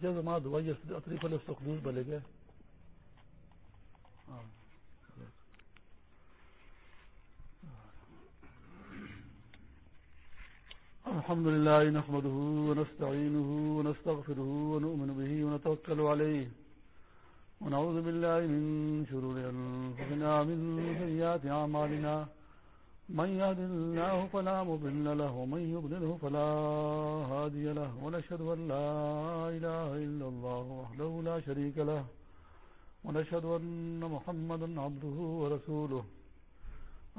بچے تو ماں دوائی اتری پہلے سخدوس بلے گئے۔ ہاں۔ الحمد لله نحمده ونستعينه ونستغفره ونؤمن به ونتوكل عليه ونعوذ بالله من شرور أنفسنا من سيئات أعمالنا من يهد الله فلا مضل له، ومن يضلله فلا هادي له، ونشهد أن لا إله إلا الله وحده لا شريك له، ونشهد أن محمدا عبده ورسوله.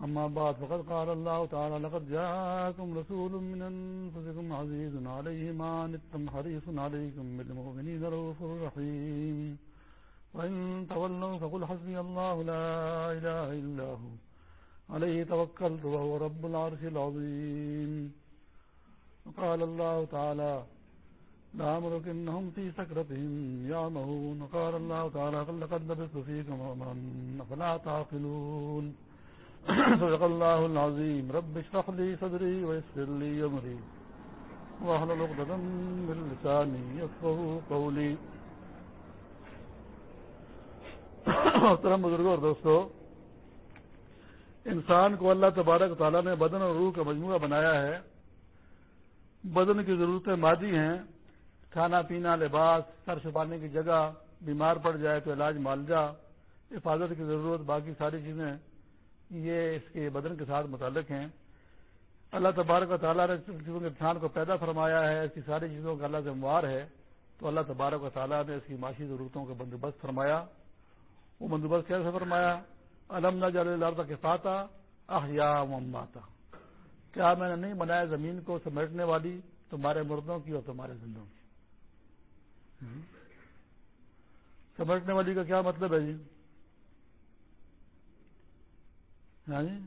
أما بعد، فقد قال الله تعالى لقد جاءكم رسول من أنفسكم عزيز عليه ما نتم حريص عليكم بالمؤمنين روف رحيم. وإن تولوا فقل حسبي الله لا إله إلا هو. عليه توكلت وهو رب العرش العظيم. وقال الله تعالى لا أمرك إنهم في سكرتهم يعمهون. وقال الله تعالى لقد لبثت فيكم ومن فلا تعقلون. صدق الله العظيم. رب اشرح لي صدري ويسر لي امري واحلل عقدة من لساني يفقهوا قولي. محترم بزرگوں اور دوستو انسان کو اللہ تبارک تعالیٰ نے بدن اور روح کا مجموعہ بنایا ہے۔ بدن کی ضرورتیں مادی ہیں۔ کھانا پینا، لباس، سر چھپانے کی جگہ، بیمار پڑ جائے تو علاج مالجا حفاظت کی ضرورت، باقی ساری چیزیں۔ یہ اس کے بدن کے ساتھ متعلق ہیں۔ اللہ تبارک و تعالیٰ نے چیزوں کے انسان کو پیدا فرمایا ہے، اس کی ساری چیزوں کا اللہ سے مار ہے۔ تو اللہ تبارک و تعالیٰ نے اس کی معاشی ضرورتوں کا بندوبست فرمایا۔ وہ بندوبست کیسے فرمایا؟ علم نہ کے فاتح احیا مماتا۔ کیا میں نے نہیں بنایا زمین کو سمیٹنے والی تمہارے مردوں کی اور تمہارے زندوں کی؟ سمیٹنے والی کا کیا مطلب ہے جی؟ یعنی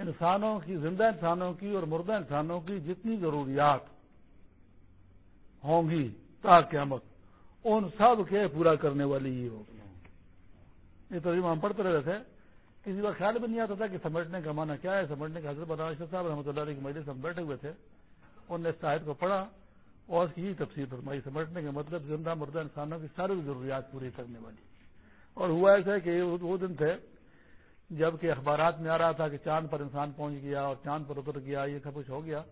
انسانوں کی، زندہ انسانوں کی اور مردہ انسانوں کی جتنی ضروریات ہوں گی تا قیامت، ان سب کے پورا کرنے والی یہ ہوگی۔ یہ تو ہم پڑھتے رہے تھے۔ کسی کا خیال بھی نہیں آتا تھا کہ سمیٹنے کا معنی کیا ہے۔ سمیٹنے کا حضرت بناش صاحب رحمۃ اللہ علیہ کی مجلس ہم بیٹھے ہوئے تھے۔ انہوں نے اس شاہد کو پڑھا اور اس کی ہی تفصیل فرمائی سمیٹنے کا مطلب زندہ مردہ انسانوں کی ساری ضروریات پوری کرنے والی۔ اور ہوا ایسا ہے کہ وہ دن تھے جبکہ اخبارات میں آ رہا تھا کہ چاند پر انسان پہنچ گیا اور چاند پر اتر گیا، یہ سب کچھ ہو گیا۔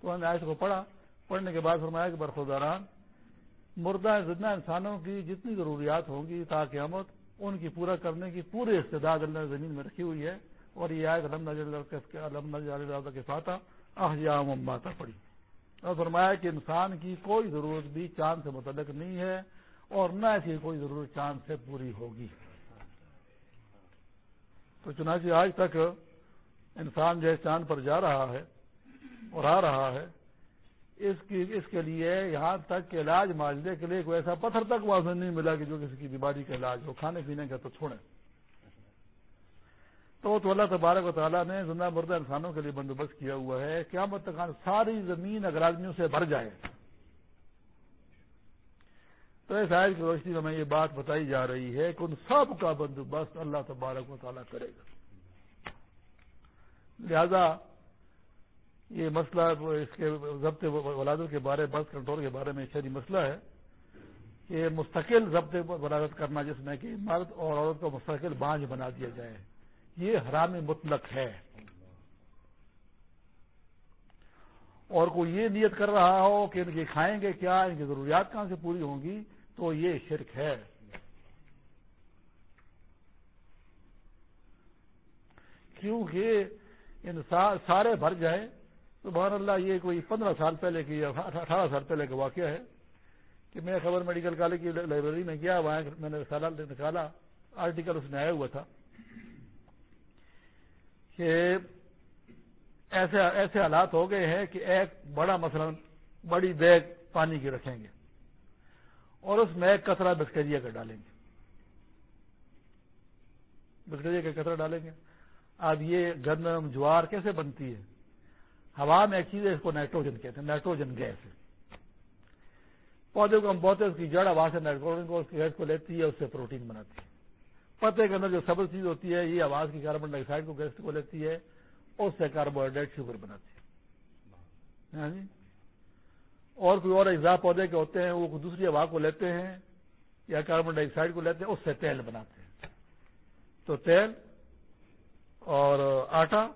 تو انہوں نے آئس کو پڑھا۔ پڑھنے کے بعد فرمایا کہ برخوداران مردہ زندہ انسانوں کی جتنی ضروریات ہوں گی تاکہ امت ان کی پورا کرنے کی پوری استداد اللہ زمین میں رکھی ہوئی ہے اور یہ آئے علم نظر کے فاتح احجام ماتا پڑی۔ اور فرمایا کہ انسان کی کوئی ضرورت بھی چاند سے متعلق نہیں ہے اور نہ ایسی کوئی ضرورت چاند سے پوری ہوگی۔ تو چنانچہ آج تک انسان جو ہے چاند پر جا رہا ہے اور آ رہا ہے اس کی، اس کے لیے یہاں تک کہ علاج ماجنے کے لیے کوئی ایسا پتھر تک واضح نہیں ملا کہ جو کسی کی بیماری کا علاج ہو، کھانے پینے کا تو چھوڑیں۔ تو تو اللہ تبارک و تعالیٰ نے زندہ مردہ انسانوں کے لیے بندوبست کیا ہوا ہے۔ کیا تک ساری زمین اگر آدمیوں سے بھر جائے۔ تو اس آئے کی روشنی میں ہمیں یہ بات بتائی جا رہی ہے کہ ان سب کا بندوبست اللہ تبارک و تعالیٰ کرے گا۔ لہذا یہ مسئلہ اس کے ضبط ولادت کے بارے، بس کنٹرول کے بارے میں شہری مسئلہ ہے کہ مستقل ضبط ولادت کرنا، جس میں کہ مرد اور عورت کو مستقل بانج بنا دیا جائے، یہ حرام مطلق ہے۔ اور کوئی یہ نیت کر رہا ہو کہ ان کے کھائیں گے کیا، ان کی ضروریات کہاں سے پوری ہوں گی، تو یہ شرک ہے۔ کیونکہ انسان سارے بھر جائیں تو بہر اللہ، یہ کوئی پندرہ سال پہلے کی اٹھارہ سال پہلے کا واقعہ ہے کہ میں خبر میڈیکل کالج کی لائبریری میں گیا، وہاں میں نے رسالہ نکالا آرٹیکل اس میں آیا ہوا تھا کہ ایسے ایسے حالات ہو گئے ہیں کہ ایک بڑا مثلا بڑی بیگ پانی کی رکھیں گے اور اس میں ایک کترا بسکریا کا ڈالیں گے۔ بسکریا کا کترا ڈالیں گے۔ اب یہ گندم جوار کیسے بنتی ہے؟ ہوا میں ایک چیز ہے، اس کو نائٹروجن کہتے ہیں نائٹروجن گیس پودے کو ہم بہت اس کی جڑ ہوا سے نائٹروجن کو اس گیس کو لیتی ہے، اس سے پروٹین بناتی ہے. پتے کے اندر جو سبز چیز ہوتی ہے، یہ آواز کی کاربن ڈائی آکسائڈ کو گیس کو لیتی ہے، اس سے کاربوہائیڈریٹ شوگر بناتی ہے. ہاں جی؟ اور کوئی اور اجزاء پودے کے ہوتے ہیں، وہ دوسری ہوا کو لیتے ہیں، یا کاربن ڈائی آکسائڈ کو لیتے ہیں، اس سے تیل بناتے ہیں. تو تیل اور آٹا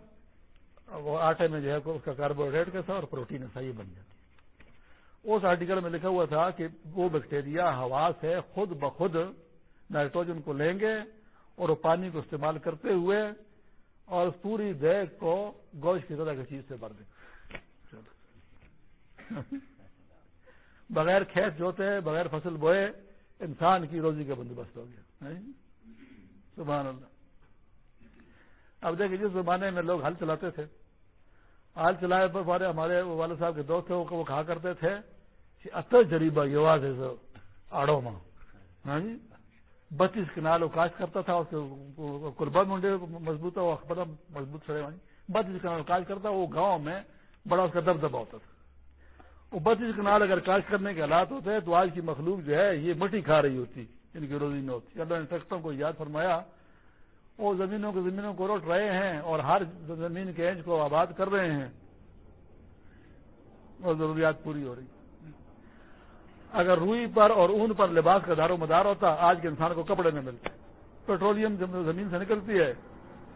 وہ آٹے میں جو ہے اس کا کاربوہائیڈریٹ کیسا اور پروٹین ایسا یہ بن جاتی ہے۔ اس آرٹیکل میں لکھا ہوا تھا کہ وہ بیکٹیریا ہوا سے خود بخود نائٹروجن کو لیں گے اور وہ پانی کو استعمال کرتے ہوئے اور پوری دیکھ کو گوشت کی طرح کی چیز سے بھر دیں۔ بغیر کھیت جوتے، بغیر فصل بوئے انسان کی روزی کا بندوبست ہو گیا۔ سبحان اللہ۔ اب دیکھیں جس زمانے میں لوگ ہل چلاتے تھے ہل چلائے پر بارے ہمارے والد صاحب کے دوست تھے، وہ کہا کرتے تھے کہ اتر جریبا یہ آواز ہے آڑو ہاں جی؟ ماں۔ جی؟ بتیس کنال وہ کاش کرتا تھا قربان منڈے مضبوط مضبوط سڑے بتیس کنال کاش کرتا، وہ گاؤں میں بڑا اس کا دبدبا ہوتا تھا۔ وہ بتیس کنال اگر کاش کرنے کے حالات ہوتے تو آج کی مخلوق جو ہے، یہ مٹی کھا رہی ہوتی یعنی ان کی روزی میں ہوتی۔ اللہ نے ٹریکٹروں کو یاد فرمایا وہ زمینوں کی زمینوں کو روٹ رہے ہیں اور ہر زمین کے اینچ کو آباد کر رہے ہیں۔ اور ضروریات پوری ہو رہی۔ اگر روئی پر اور اون پر لباس کا دار و مدار ہوتا، آج کے انسان کو کپڑے میں ملتے۔ پیٹرولیم زمین سے نکلتی ہے،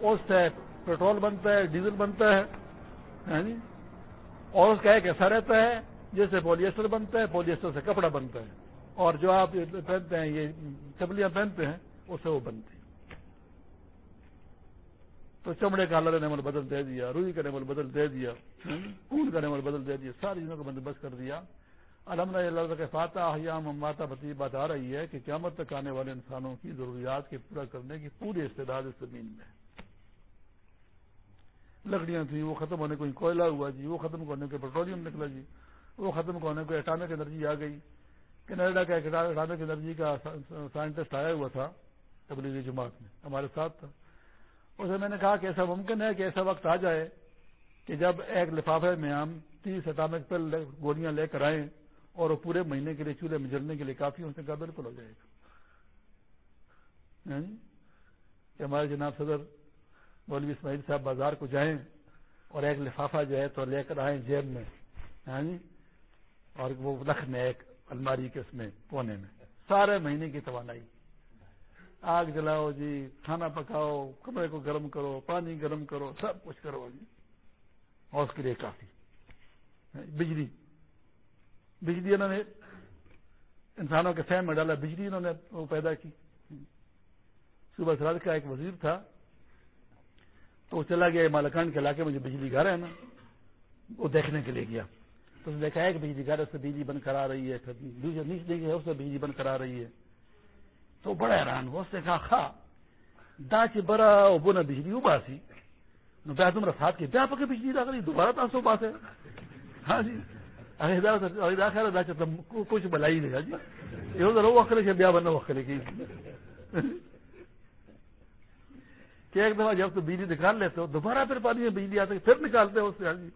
اس سے پیٹرول بنتا ہے، ڈیزل بنتا ہے جی؟ اور اس کا ایک ایسا رہتا ہے جیسے پولیسٹر بنتا ہے، پولیسٹر سے کپڑا بنتا ہے۔ اور جو آپ پہنتے ہیں، یہ چپلیاں پہنتے ہیں، اس سے وہ بنتی ہیں۔ تو چمڑے کا اللہ نے عمل بدل دے دیا، روئی کا نمل بدل دے دیا اون کا نمل بدل دے دیا، ساری چیزوں کا بندوبست کر دیا۔ الحمد اللہ کے فاتح حیام ماتا بتی بات آ رہی ہے کہ قیامت تک آنے والے انسانوں کی ضروریات کے پورا کرنے کی پوری استعداد اس زمین میں۔ لکڑیاں تھیں، وہ ختم ہونے کو کوئلہ ہوا جی وہ ختم ہونے کو پیٹرولیم نکلا جی وہ ختم ہونے کو اٹامک انرجی آ گئی۔ کینیڈا کا اٹامک انرجی کا سائنٹسٹ آیا ہوا تھا، تبلیغی جماعت میں، ہمارے ساتھ تھا۔ اسے میں نے کہا کہ ایسا ممکن ہے کہ ایسا وقت آ جائے کہ جب ایک لفافے میں ہم تیس اٹامک پل گولیاں لے کر آئیں اور وہ پورے مہینے کے لیے چولہے میں جلنے کے لیے کافی ان سے کہا بالکل ہو جائے گا۔ ہاں؟ کہ ہمارے جناب صدر مولوی اسماعیل صاحب بازار کو جائیں اور ایک لفافہ جو ہے تو لے کر آئیں جیب میں۔ ہاں؟ اور وہ رکھ میں ایک الماری کے اس میں کونے میں۔ سارے مہینے کی توانائی۔ آگ جلاؤ جی کھانا پکاؤ، کمرے کو گرم کرو، پانی گرم کرو، سب کچھ کرو جی۔ اور اس کے لیے کافی۔ بجلی۔ بجلی انہوں نے انسانوں کے فہم میں ڈالا، بجلی انہوں نے وہ پیدا کی۔ صبح سراج کا ایک وزیر تھا، تو وہ چلا گیا، مالکان کے علاقے میں جو بجلی گھر ہے نا، وہ دیکھنے کے لیے گیا۔ تو اس نے دیکھا ہے بجلی گھر اس سے بجلی بند کرا رہی ہے نیچے ہے اس سے بجلی بند کرا رہی ہے۔ تو بڑا حیران ہوا اس نے کہا خا دا چی برا بنا بجلی ابا سی جی۔ بیا تمہارا ساتھ کے، بیا پکے بجلی رکھ رہی دوبارہ تاسو بات ہے۔ ہاں جی۔ کچھ بلائی نہیں ہاں جی۔ یہ ذرا وقت سے بیا بننا وقت کی۔ کہ ایک دفعہ جب تو بجلی نکال لیتے ہو، دوبارہ پھر پانی میں بجلی آتے پھر نکالتے ہو اس سے ہاں جی۔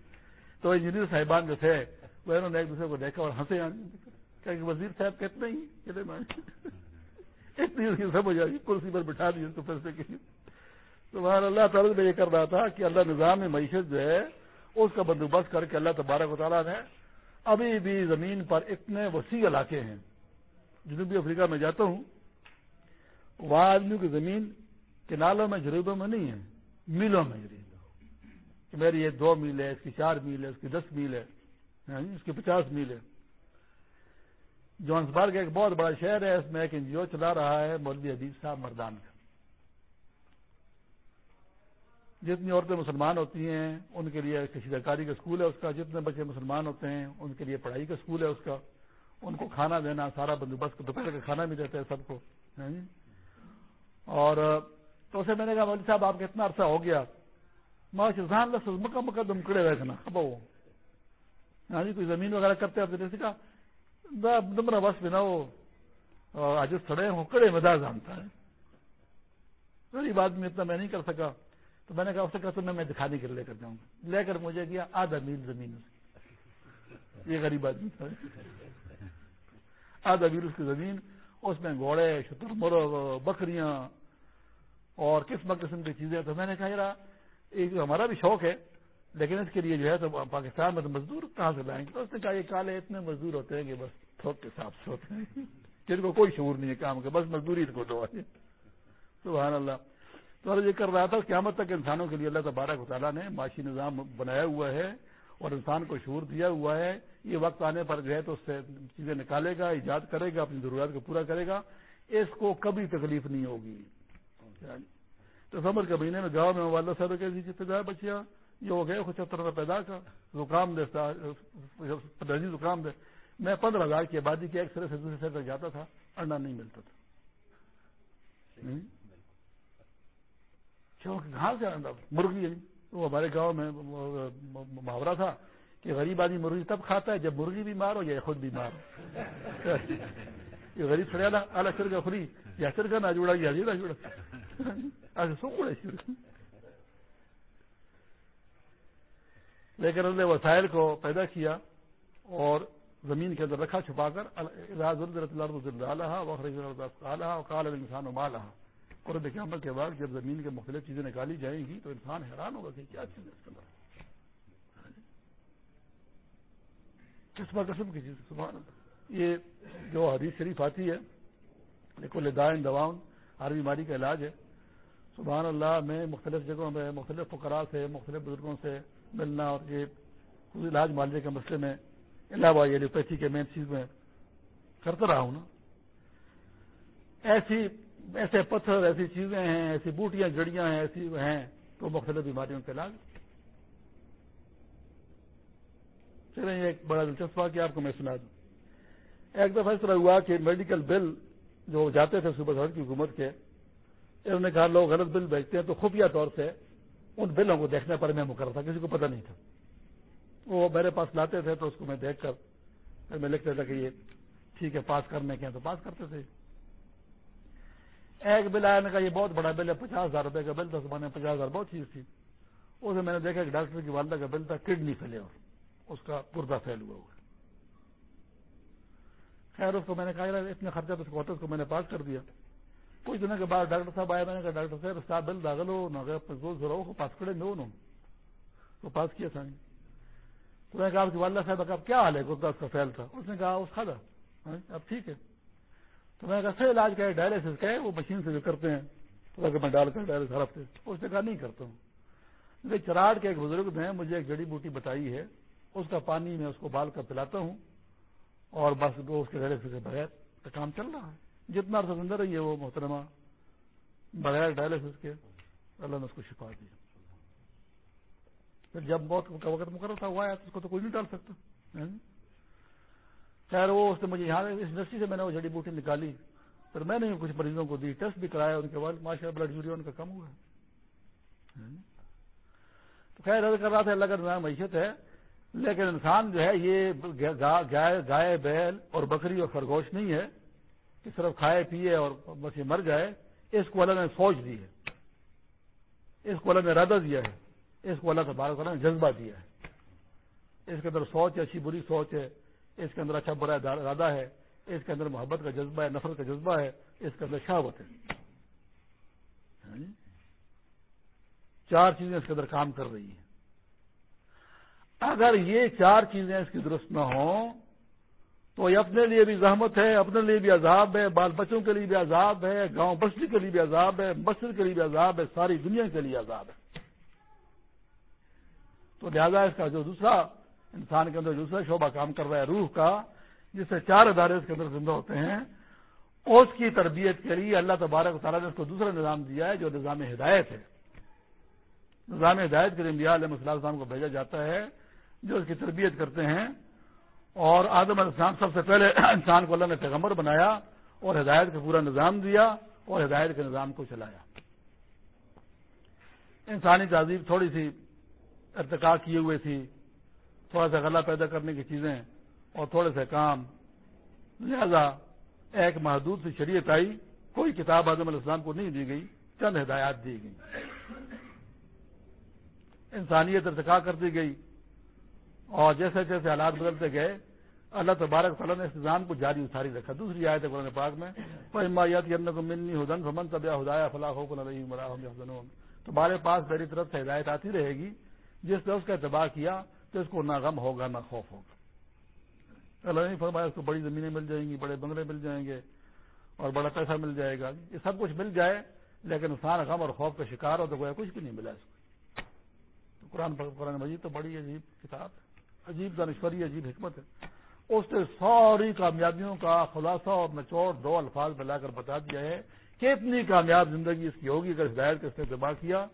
تو انجینئر صاحبان جو تھے، وہ انہوں نے ایک دوسرے کو دیکھا اور ہنسے ہاں جی۔ کہ وزیر صاحب کہتے ہی اتنی سب ہو جائے کرسی پر بٹھا دیے تو پیسے کی تو اللہ تعالیٰ میں یہ کر رہا تھا کہ اللہ نظام معیشت جو ہے، اس کا بندوبست کر کے اللہ تبارک و تعالیٰ نے ابھی بھی زمین پر اتنے وسیع علاقے ہیں۔ جنوبی افریقہ میں جاتا ہوں وہاں آدمی کی زمین کنالوں میں جریبوں میں نہیں ہے، میلوں میں کہ میری یہ دو میل ہے، اس کی چار میل ہے، اس کی دس میل ہے یعنی اس کی پچاس میل ہے۔ جونسبرگ ایک بہت بڑا شہر ہے، اس میں ایک این جی او چلا رہا ہے، مولوی حبیب صاحب مردان کا۔ جتنی عورتیں مسلمان ہوتی ہیں، ان کے لیے کسی کاری کا اسکول ہے اس کا، جتنے بچے مسلمان ہوتے ہیں، ان کے لیے پڑھائی کا اسکول ہے اس کا۔ ان کو کھانا دینا، سارا بندوبست دوپہر کا کھانا بھی دیتا ہے سب کو جی؟ اور، تو اسے میں نے کہا، مولوی صاحب، آپ کا اتنا عرصہ ہو گیا۔ مکہ مکہ دم کڑے رہے نا اب وہ۔ ہاں جی کوئی زمین وغیرہ کرتے ہیں جیسے کہا دمرا بس بنا وہ آج سڑے ہوں، کڑے مزاج جانتا ہے۔ غریب آدمی اتنا میں نہیں کر سکا۔ تو میں نے کہا، اس سے کہا، تو میں دکھانے کے لیے لے کر جاؤں گا۔ لے کر مجھے گیا آدھا میل زمین یہ غریب آدمی تھا۔ آدھا میل اس کی زمین، اس میں گھوڑے، شتر مرغ، بکریاں اور قسم قسم کی چیزیں۔ تو میں نے کہا، یار ایک ہمارا بھی شوق ہے لیکن اس کے لیے جو ہے تو پاکستان میں تو مزدور کہاں سے لائیں گے؟ تو اس نے کہا یہ کالے اتنے مزدور ہوتے ہیں کہ بس تھوک کے ساتھ سے ہوتے ہیں جن کو کوئی شعور نہیں ہے کام کے، بس مزدوری کو دو سبحان اللہ۔ تو یہ کر رہا تھا، قیامت تک انسانوں کے لیے اللہ تبارک و تعالیٰ نے معاشی نظام بنایا ہوا ہے اور انسان کو شعور دیا ہوا ہے۔ یہ وقت آنے پر جو ہے تو اس سے چیزیں نکالے گا، ایجاد کرے گا، اپنی ضروریات کو پورا کرے گا۔ اس کو کبھی تکلیف نہیں ہوگی۔ تو سمر کے مہینے میں گاؤں میں والدہ صاحب کیسی جائے بچیاں۔ یہ ہو گئے پچہتر روپے پیدا کا زکام دے زکام دے۔ میں پندرہ ہزار کی آبادی کے ایک سرے سے دوسرے سرے تک جاتا تھا انڈا نہیں ملتا تھا۔ کہاں سے انڈا مرغی وہ ہمارے گاؤں میں محاورہ تھا کہ غریب آدمی مرغی تب کھاتا ہے جب مرغی بیمار ہو یا خود بیمار ہو۔ یہ غریب کھڑے اعلیٰ چر کا فری یا چر کا نہ جوڑا۔ یا نہ جوڑا ایسے سو لیکن انہوں نے وسائل کو پیدا کیا اور زمین کے اندر رکھا، چھپا کر کال انسان مالہ قرب کے عمل کے بعد جب زمین کے مختلف چیزیں نکالی جائیں گی تو انسان حیران ہوگا کہ کیا چیز ہے قسم قسم کی چیز، سبحان یہ جو حدیث شریف آتی ہے لیکن لدائن دواؤن ہر بیماری کا علاج ہے۔ سبحان اللہ، میں مختلف جگہوں میں، مختلف فقراء سے، مختلف بزرگوں سے ملنا اور یہ علاج معالجے کے مسئلے میں علاوہ یہ یعنی ایلوپیتھی کے مین چیز میں کرتا رہا ہوں نا۔ ایسی ایسے پتھر، ایسی چیزیں ہیں، ایسی بوٹیاں، جڑیاں ہیں، ایسی ہیں تو مختلف بیماریوں کے علاج۔ چلیں ایک بڑا دلچسپ کہ آپ کو میں سنا دوں۔ ایک دفعہ اس طرح ہوا کہ میڈیکل بل جو جاتے تھے صوبہ سر کی حکومت کے، انہوں نے کہا، لوگ غلط بل بیچتے ہیں تو خفیہ طور سے ان بلوں کو دیکھنے پر میں مقرر تھا، کسی کو پتہ نہیں تھا۔ وہ میرے پاس لاتے تھے تو اس کو میں دیکھ کر پھر میں لکھتا تھا کہ یہ ٹھیک ہے، پاس کرنے کے تو پاس کرتے تھے۔ ایک بل آیا نے کہا یہ بہت بڑا بل ہے، پچاس ہزار روپے کا بل تھا زمانے میں پچاس ہزار بہت چیز تھی۔ اسے میں نے دیکھا کہ ڈاکٹر کی والدہ کا بل تھا، کڈنی پھیلے اور اس کا گردہ پھیل ہوا ہوا۔ خیر، اس کو میں نے کہا اتنے خرچہ تو اس کو اس کو میں نے پاس کر دیا۔ کچھ دنوں کے بعد ڈاکٹر صاحب آئے میں نے کہا ڈاکٹر صاحب اس کا بل داخل ہو نہ پاس کرے نو نو۔ تو پاس کیا تھا؟ تو میں نے کہا آپ کی والدہ صاحب اب کیا حال ہے؟ گردہ اس کا فیل تھا۔ اس نے کہا اس کھا ہاں، اب ٹھیک ہے۔ تو میں نے کہا صحیح علاج کا ہے ڈائلسس کا ہے وہ مشین سے جو کرتے ہیں تو میں ڈال کر ڈائلس ہر ہفتے۔ اس نے کہا نہیں کرتا ہوں۔ چراٹ کے ایک بزرگ نے مجھے ایک جڑی بوٹی بتائی ہے اس کا پانی میں اس کو بال کر پلاتا ہوں اور بس وہ اس کے ڈائلسس کے بغیر تو کام چل رہا ہے۔ جتنا عرصہ اندر رہی ہے وہ محترمہ بغیر ڈائلسس کے اللہ نے اس کو شفا دیا۔ پھر جب موت کا وقت مقرر تھا ہوا ہے تو اس کو تو کوئی نہیں ڈال سکتا۔ ہاں جی۔ خیر، وہ اس نے مجھے یہاں اس انڈسٹری سے میں نے وہ جڑی بوٹی نکالی۔ پھر میں نے کچھ مریضوں کو دی، ٹیسٹ بھی کرایا، ان کے بعد ماشاء اللہ بلڈ یوریا ان کا کم ہوا۔ ہے تو خیر ارد کر رہا تھا، اللہ کا نظام معیشت ہے۔ لیکن انسان جو ہے، یہ گائے، بیل اور بکری اور خرگوش نہیں ہے۔ کہ صرف کھائے پیے اور بس یہ مر جائے، اس کو اللہ نے سوچ دی ہے۔ اس کو اللہ نے ارادہ دیا ہے۔ اس کو اللہ تبارک نے جذبہ دیا ہے۔ اس کے اندر سوچ ہے، اچھی بری سوچ ہے۔ اس کے اندر اچھا برا ارادہ ہے۔ اس کے اندر محبت کا جذبہ ہے، نفرت کا جذبہ ہے۔ اس کے اندر شہوت ہے۔ ہاں جی؟ چار چیزیں اس کے اندر کام کر رہی ہیں۔ اگر یہ چار چیزیں اس کی درست نہ ہوں تو یہ اپنے لیے بھی زحمت ہے، اپنے لیے بھی عذاب ہے، بال بچوں کے لیے بھی عذاب ہے، گاؤں بستی کے لیے بھی عذاب ہے مسجد کے لیے بھی عذاب ہے، ساری دنیا کے لیے عذاب ہے۔ تو لہذا اس کا جو دوسرا انسان کے اندر دوسرا شعبہ کام کر رہا ہے، روح کا، جس سے چار ادارے اس کے اندر زندہ ہوتے ہیں، اس کی تربیت کے لیے اللہ تبارک تعالیٰ نے اس کو دوسرا نظام دیا ہے، جو نظام ہدایت ہے۔ نظام ہدایت کے لیے انڈیا علیہ السلام کو بھیجا جاتا ہے، جو اس کی تربیت کرتے ہیں۔ اور آدم علیہ السلام سب سے پہلے انسان کو اللہ نے پیغمبر بنایا اور ہدایت کا پورا نظام دیا اور ہدایت کے نظام کو چلایا۔ انسانی تہذیب تھوڑی سی ارتقا کیے ہوئے تھی، تھوڑا سا غلہ پیدا کرنے کی چیزیں اور تھوڑے سے کام۔ لہذا ایک محدود سی شریعت آئی، کوئی کتاب اعظم علیہ السلام کو نہیں دی گئی، چند ہدایات دی گئی۔ انسانیت ارتقا کر دی گئی اور جیسے جیسے حالات بدلتے گئے اللہ تبارک تعالیٰ نے اس نظام کو جاری اتاری رکھا۔ دوسری آیت ہے قرآن پاک میں پمایات کو منی ہدن فمن طبع ہدایا فلاح ہو کو تمہارے پاس میری طرف سے ہدایت آتی رہے گی، جس نے اس کا اتباع کیا تو اس کو نہ غم ہوگا نہ خوف ہوگا۔ اللہ نہیں فرمایا اس کو بڑی زمینیں مل جائیں گی، بڑے بنگلے مل جائیں گے اور بڑا پیسہ مل جائے گا۔ یہ سب کچھ مل جائے، لیکن انسان غم اور خوف کا شکار ہو تو کوئی کچھ بھی نہیں ملا اس کو۔ تو قرآن قرآن مجید تو بڑی عجیب کتاب ہے، عجیب دانشوری، عجیب حکمت ہے۔ اس نے ساری کامیابیوں کا خلاصہ اور نچوڑ دو الفاظ میں لا کر بتا دیا ہے کہ اتنی کامیاب زندگی اس کی ہوگی اگر ہدایت کے اس نے دبا کیا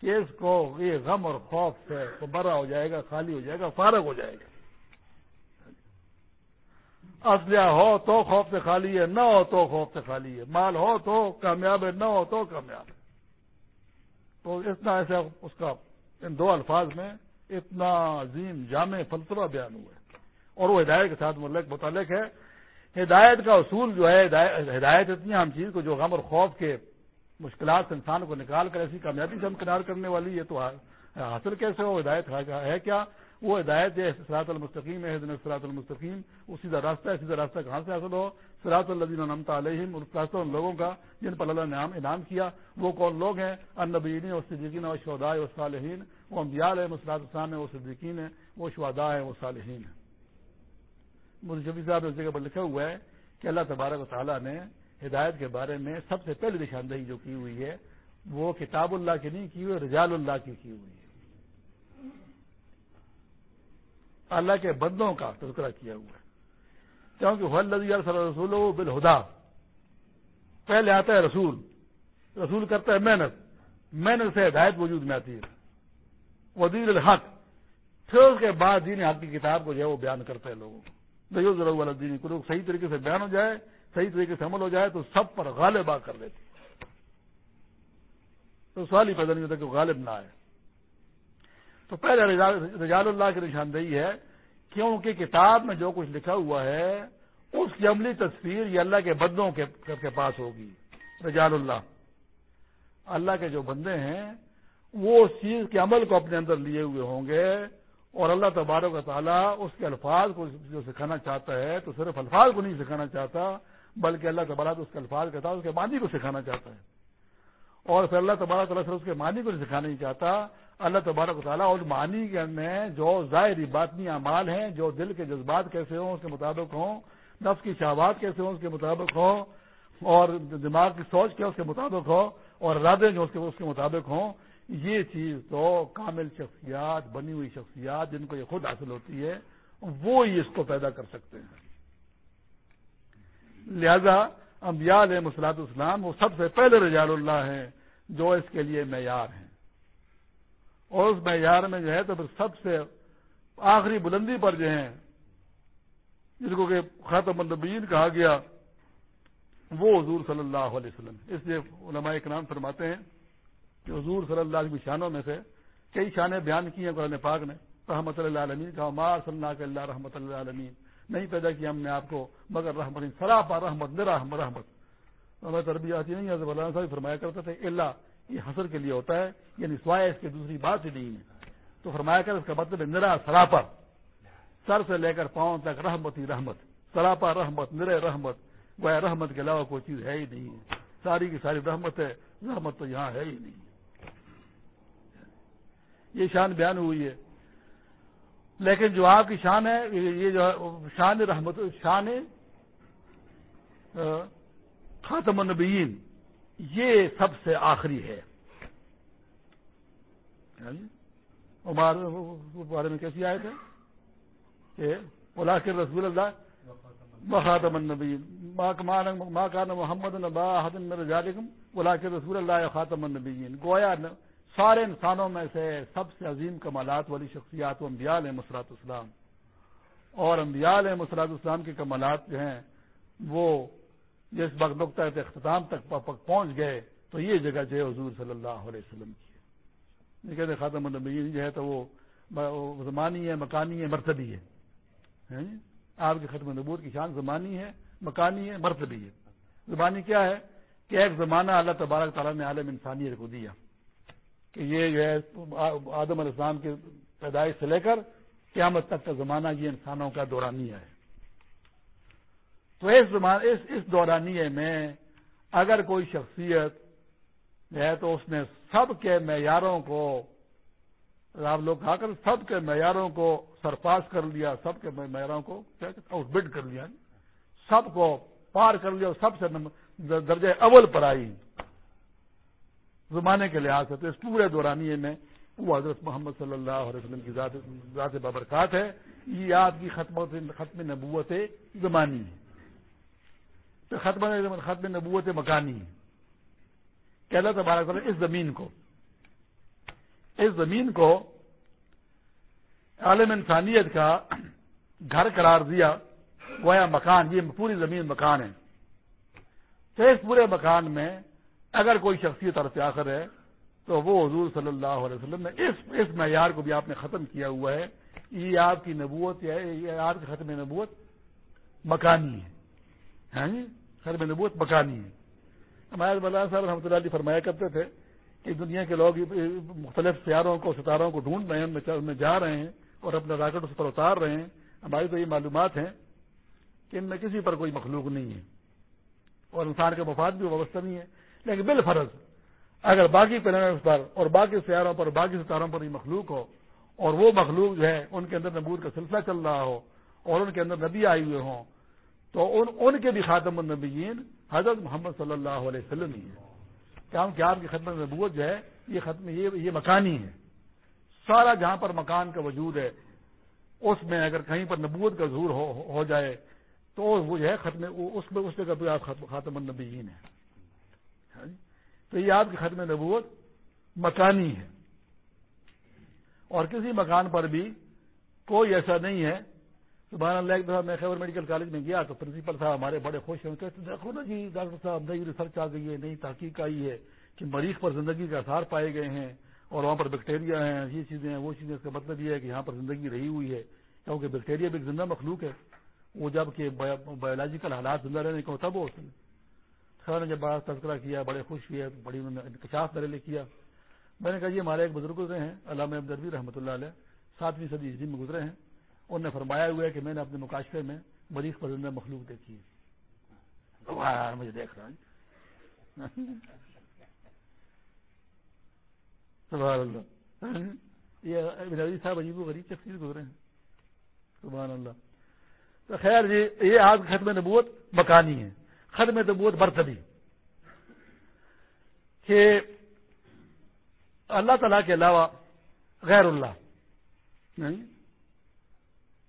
کہ اس کو یہ غم اور خوف سے برا ہو جائے گا، خالی ہو جائے گا، فارغ ہو جائے گا۔ اسلحہ ہو تو خوف سے خالی ہے، نہ ہو تو خوف سے خالی ہے۔ مال ہو تو کامیاب ہے، نہ ہو تو کامیاب ہے۔ تو اتنا ایسا اس کا ان دو الفاظ میں اتنا عظیم جامع فلسفہ بیان ہوا ہے۔ اور وہ ہدایت کے ساتھ ملک متعلق ہے۔ ہدایت کا اصول جو ہے، ہدایت اتنی عام چیز کو جو غم اور خوف کے مشکلات انسان کو نکال کر ایسی کامیابی سے ہم کنار کرنے والی ہے تو حاصل کیسے ہو؟ ہدایت ہے کیا؟ وہ ہدایت ہے سراط المستقیم ہے سراط المستقیم۔ وہ سیدھا راستہ ہے سیدھا راستہ کہاں سے حاصل ہو؟ سراط الدین نمتا علیہم راستہ ان لوگوں کا جن پر اللہ نے انعام کیا۔ وہ کون لوگ ہیں؟ النبین اور صدیقین اور شہدا و صالحین۔ وہ امبیال ہے مسلاط السلام ہے وہ صدیقین ہے وہ شہدا ہے وہ صالحین ہے مجھے شفیع صاحب نے اس جگہ پر لکھا ہوا ہے کہ اللہ تبارک و تعالیٰ نے ہدایت کے بارے میں سب سے پہلی نشاندہی جو کی ہوئی ہے، وہ کتاب اللہ کی نہیں کی ہوئی، رجال اللہ کی کی ہوئی ہے۔ اللہ کے بندوں کا تذکرہ کیا ہوا ہے۔ کیونکہ صلی رسول بالہدا۔ پہلے آتا ہے رسول۔ رسول کرتا ہے محنت۔ محنت سے ہدایت وجود میں آتی ہے۔ ودیر الحق۔ پھر اس کے بعد دین حق کی کتاب کو جو ہے وہ بیان کرتا ہے لوگوں کو۔ نہیں ضرور والا دین کو صحیح طریقے سے بیان ہو جائے، صحیح طریقے سے عمل ہو جائے تو سب پر غالب آ کر دیتی تو سوال ہی پیدا نہیں ہوتا کہ غالب نہ آئے۔ تو پہلے رجال اللہ کی نشاندہی ہے، کیونکہ کتاب میں جو کچھ لکھا ہوا ہے، اس کی عملی تصویر یہ اللہ کے بندوں کے پاس ہوگی۔ رجال اللہ۔ اللہ کے جو بندے ہیں، وہ اس چیز کے عمل کو اپنے اندر لیے ہوئے ہوں گے۔ اور اللہ تبارک و تعالیٰ اس کے الفاظ کو جو سکھانا چاہتا ہے تو صرف الفاظ کو نہیں سکھانا چاہتا، بلکہ اللہ تبارک اس کے الفاظ کہتا اس کے معنی کو سکھانا چاہتا ہے۔ اور پھر اللہ تبارک تعالیٰ صرف اس کے معنی کو نہیں سکھانا نہیں چاہتا، اللہ تبارک و تعالیٰ اس معنی میں جو ظاہری باطنی اعمال ہیں، جو دل کے جذبات کیسے ہوں اس کے مطابق ہوں، نفس کی شہبات کیسے ہوں اس کے مطابق ہوں، اور دماغ کی سوچ کے اس کے مطابق ہو، اور ارادے جو اس کے مطابق ہوں یہ چیز تو کامل شخصیات، بنی ہوئی شخصیات جن کو یہ خود حاصل ہوتی ہے، وہ ہی اس کو پیدا کر سکتے ہیں۔ لہذا انبیاء علیہ مسلاط اسلام وہ سب سے پہلے رجال اللہ ہیں جو اس کے لیے معیار ہیں۔ اور اس معیار میں جو ہے تو پھر سب سے آخری بلندی پر جو ہیں جن کو کہ خاتم النبیین کہا گیا، وہ حضور صلی اللہ علیہ وسلم۔ اس لیے علماء نام فرماتے ہیں کہ حضور صلی اللہ علیہ شانوں میں سے کئی شانیں بیان کی ہیں قرآن پاک نے، رحمت اللہ عالمین کا مار صلی اللہ کے اللہ رحمت اللہ عالمین نہیں پیدا کیا ہم نے آپ کو، مگر رحمت سراپا رحمت میرا رحمت ہمیں تربیت نہیں ہے صاحب فرمایا کرتے تھے اللہ یہ حسر کے لیے ہوتا ہے یعنی سوائے اس کی دوسری بات ہی نہیں ہے۔ تو فرمایا کر اس کا مطلب ہے نرا سراپا سر سے لے کر پاؤں تک رحمت ہی رحمت۔ سراپا رحمت، نرے رحمت۔ وہ رحمت کے علاوہ کوئی چیز ہے ہی نہیں۔ ہے ساری کی ساری رحمت ہے، رحمت تو یہاں ہے ہی نہیں۔ یہ شان بیان ہوئی ہے۔ لیکن جو آپ کی شان ہے، یہ جو شان رحمت، شان خاتم النبیین، یہ سب سے آخری ہے۔ ہاں جی؟ بارے میں کیسی آئے تھے کہ بلا کے رسول اللہ بخاتم النبیین ماں کان محمد بلا کے رسول اللہ خاتم النبیین۔ گویا سارے انسانوں میں سے سب سے عظیم کمالات والی شخصیات و امبیال ہیں مسرات اسلام اور امبیال ہیں مسرات اسلام کے کمالات جو ہیں، وہ جس وقت نقطۂ اختتام تک پہنچ گئے، تو یہ جگہ جو ہے حضور صلی اللہ علیہ وسلم کی ہے۔ یہ کہتے خاتم النبیین جو ہے تو وہ زمانی ہے، مکانی ہے، مرتبی ہے۔ جی؟ آپ کے ختم نبور کی شان زمانی ہے، مکانی ہے، مرتبی ہے۔ زمانی کیا ہے؟ کہ ایک زمانہ اللہ تبارک تعالیٰ نے عالم انسانیت کو دیا۔ کہ یہ جو ہے آدم علیہ السلام کی پیدائش سے لے کر قیامت تک کا زمانہ یہ انسانوں کا دورانیہ ہے۔ تو اس اس, اس دورانیے میں اگر کوئی شخصیت ہے تو اس نے سب کے معیاروں کو آپ لوگ کہا کر سب کے معیاروں کو سرپاس کر لیا سب کے معیاروں کو آؤٹ بڈ کر لیا۔ سب کو پار کر لیا سب سے درجہ اول پر آئی۔ زمانے کے لحاظ سے تو اس پورے دورانیے میں وہ حضرت محمد صلی اللہ علیہ وسلم کی ذات بابرکات ہے۔ یہ آپ کی ختم ختم نبوت زمانی ہے۔ تو ختم ختم نبوت مکانی ہے۔ کہ اللہ تبارک تعالیٰ اس زمین کو اس زمین کو عالم انسانیت کا گھر قرار دیا۔ گویا مکان۔ یہ پوری زمین مکان ہے۔ تو اس پورے مکان میں اگر کوئی شخصیت اور آخر ہے، تو وہ حضور صلی اللہ علیہ وسلم نے اس اس معیار کو بھی آپ نے ختم کیا ہوا ہے۔ یہ آپ کی نبوت یا یہ آپ کی ختم نبوت مکانی ہے۔ ہاں جی؟ ختم نبوت مکانی ہے۔ ہمارے مولانا صاحب رحمۃ اللہ علیہ فرمایا کرتے تھے کہ دنیا کے لوگ مختلف سیاروں کو، ستاروں کو ڈھونڈ رہے ہیں، ان میں جا رہے ہیں اور اپنے راکٹ اس پر اتار رہے ہیں۔ ہماری تو یہ معلومات ہیں کہ ان میں کسی پر کوئی مخلوق نہیں ہے اور انسان کا مفاد بھی وابستہ نہیں ہے۔ لیکن بال فرض اگر باقی پلانٹس پر اور باقی سیاروں پر باقی ستاروں پر یہ مخلوق ہو اور وہ مخلوق جو ہے ان کے اندر نبور کا سلسلہ چل رہا ہو اور ان کے اندر نبی آئے ہوئے ہوں، تو ان ان کے بھی خاتم النبیین حضرت محمد صلی اللہ علیہ وسلم ہی ہے کہ آپ کی خدمت نبوت جو ہے، یہ ختم، یہ یہ مکانی ہے۔ سارا جہاں پر مکان کا وجود ہے، اس میں اگر کہیں پر نبوت کا ظہور ہو جائے، تو وہ جو ہے ختم، اس میں، اس جگہ پہ آپ خاتم النبیین ہے جی؟ تو یہ آپ کی ختم نبوت مکانی ہے۔ اور کسی مکان پر بھی کوئی ایسا نہیں ہے۔ سبحان اللہ، ایک دفعہ میں خیبر میڈیکل کالج میں گیا تو پرنسپل صاحب ہمارے بڑے خوش ہیں کہتے دیکھو نا جی ڈاکٹر صاحب، نئی ریسرچ آ گئی ہے، نئی تحقیق آئی ہے کہ مریض پر زندگی کا اثار پائے گئے ہیں اور وہاں پر بیکٹیریا ہیں، یہ چیزیں ہیں، وہ چیزیں اس کا مطلب یہ ہے کہ یہاں پر زندگی رہی ہوئی ہے۔ کیونکہ بیکٹیریا بھی ایک زندہ مخلوق ہے۔ وہ جبکہ بایولوجیکل حالات زندہ رہنے کو تب ہوتے ہیں۔ خیر نے جب بڑا تذکرہ کیا، بڑے خوش ہوئے، بڑی انہوں نے انکشاف میرے لیے کیا۔ میں نے کہا یہ ہمارے ایک بزرگ گزرے ہیں، علامہ عبدالوی رحمۃ اللہ علیہ، ساتویں صدی عیسوی میں گزرے ہیں۔ انہوں نے فرمایا ہوا ہے کہ میں نے اپنے مکاشفے میں مریض پسند مخلوق دیکھی ہے۔ مجھے دیکھ رہا ہوں۔ سبحان اللہ۔ یہ صاحب عجیب و غریب شخصیت گزرے ہیں۔ سبحان اللہ۔ تو خیر جی یہ آج ختم نبوت مکانی ہے۔ ختم نبوت برتبی کہ اللہ تعالی کے علاوہ غیر اللہ۔ نہیں۔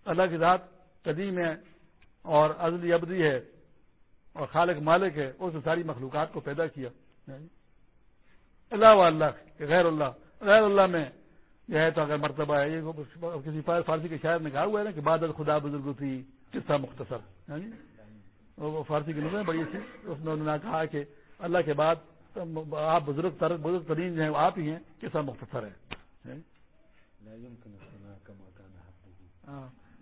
اللہ کی ذات قدیم ہے اور ازلی ابدی ہے اور خالق مالک ہے اس نے ساری مخلوقات کو پیدا کیا۔ اللہ اللہ غیر اللہ۔ غیر اللہ میں جو ہے تو اگر مرتبہ ہے یہ کسی فارسی کے شاعر نے کہا ہوا ہے نا کہ بادل خدا بزرگ تھی قصہ مختصر۔ وہ فارسی کی نظر بڑی تھی اس میں انہوں نے کہا کہ اللہ کے بعد آپ بزرگ بزرگ ترین جو ہیں آپ ہی ہیں قصہ مختصر ہے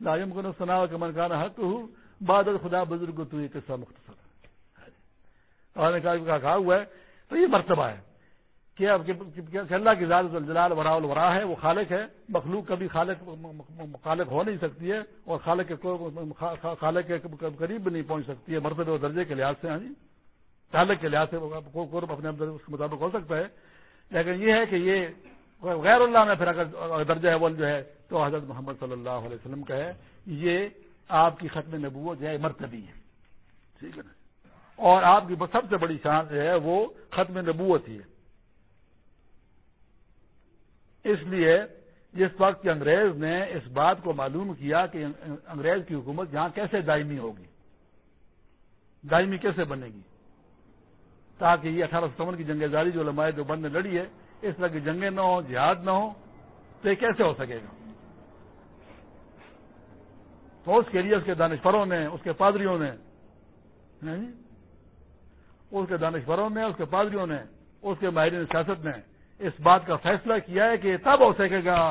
لاجم کو سنا کمن کا حق ہوں بادل خدا بزرگ تو یہ قصہ مختصر اور نے کہا ہوا ہے تو یہ مرتبہ ہے۔ کہ اللہ کی زیادہ جلال ورا الورا ہے، وہ خالق ہے۔ مخلوق کبھی خالق خالق ہو نہیں سکتی ہے اور خالق کے خالق کے قریب بھی نہیں پہنچ سکتی ہے، مرتبہ درجے کے لحاظ سے ہاں جی۔ خالق کے لحاظ سے قرب اپنے اس کے مطابق ہو سکتا ہے۔ لیکن یہ ہے کہ یہ غیر اللہ میں پھر اگر درجہ اول جو ہے تو حضرت محمد صلی اللہ علیہ وسلم کا ہے۔ یہ آپ کی ختم نبوت جو ہے مرتبی ہے۔ ٹھیک ہے اور آپ کی سب سے بڑی شان جو ہے وہ ختم نبوت ہی ہے۔ اس لیے جس وقت انگریز نے اس بات کو معلوم کیا کہ انگریز کی حکومت یہاں کیسے دائمی ہوگی؟ دائمی کیسے بنے گی؟ تاکہ یہ اٹھارہ ستاون کی جنگ زاری جو لمبائی جو بند نے لڑی ہے، اس طرح کی جنگیں نہ ہوں، جہاد نہ ہو تو یہ کیسے ہو سکے گا؟ تو اس کے لیے اس کے دانشوروں نے، اس کے پادریوں نے اس کے دانشوروں نے، اس کے پادریوں نے، اس کے ماہرین سیاست نے اس بات کا فیصلہ کیا ہے کہ تب ہو سکے گا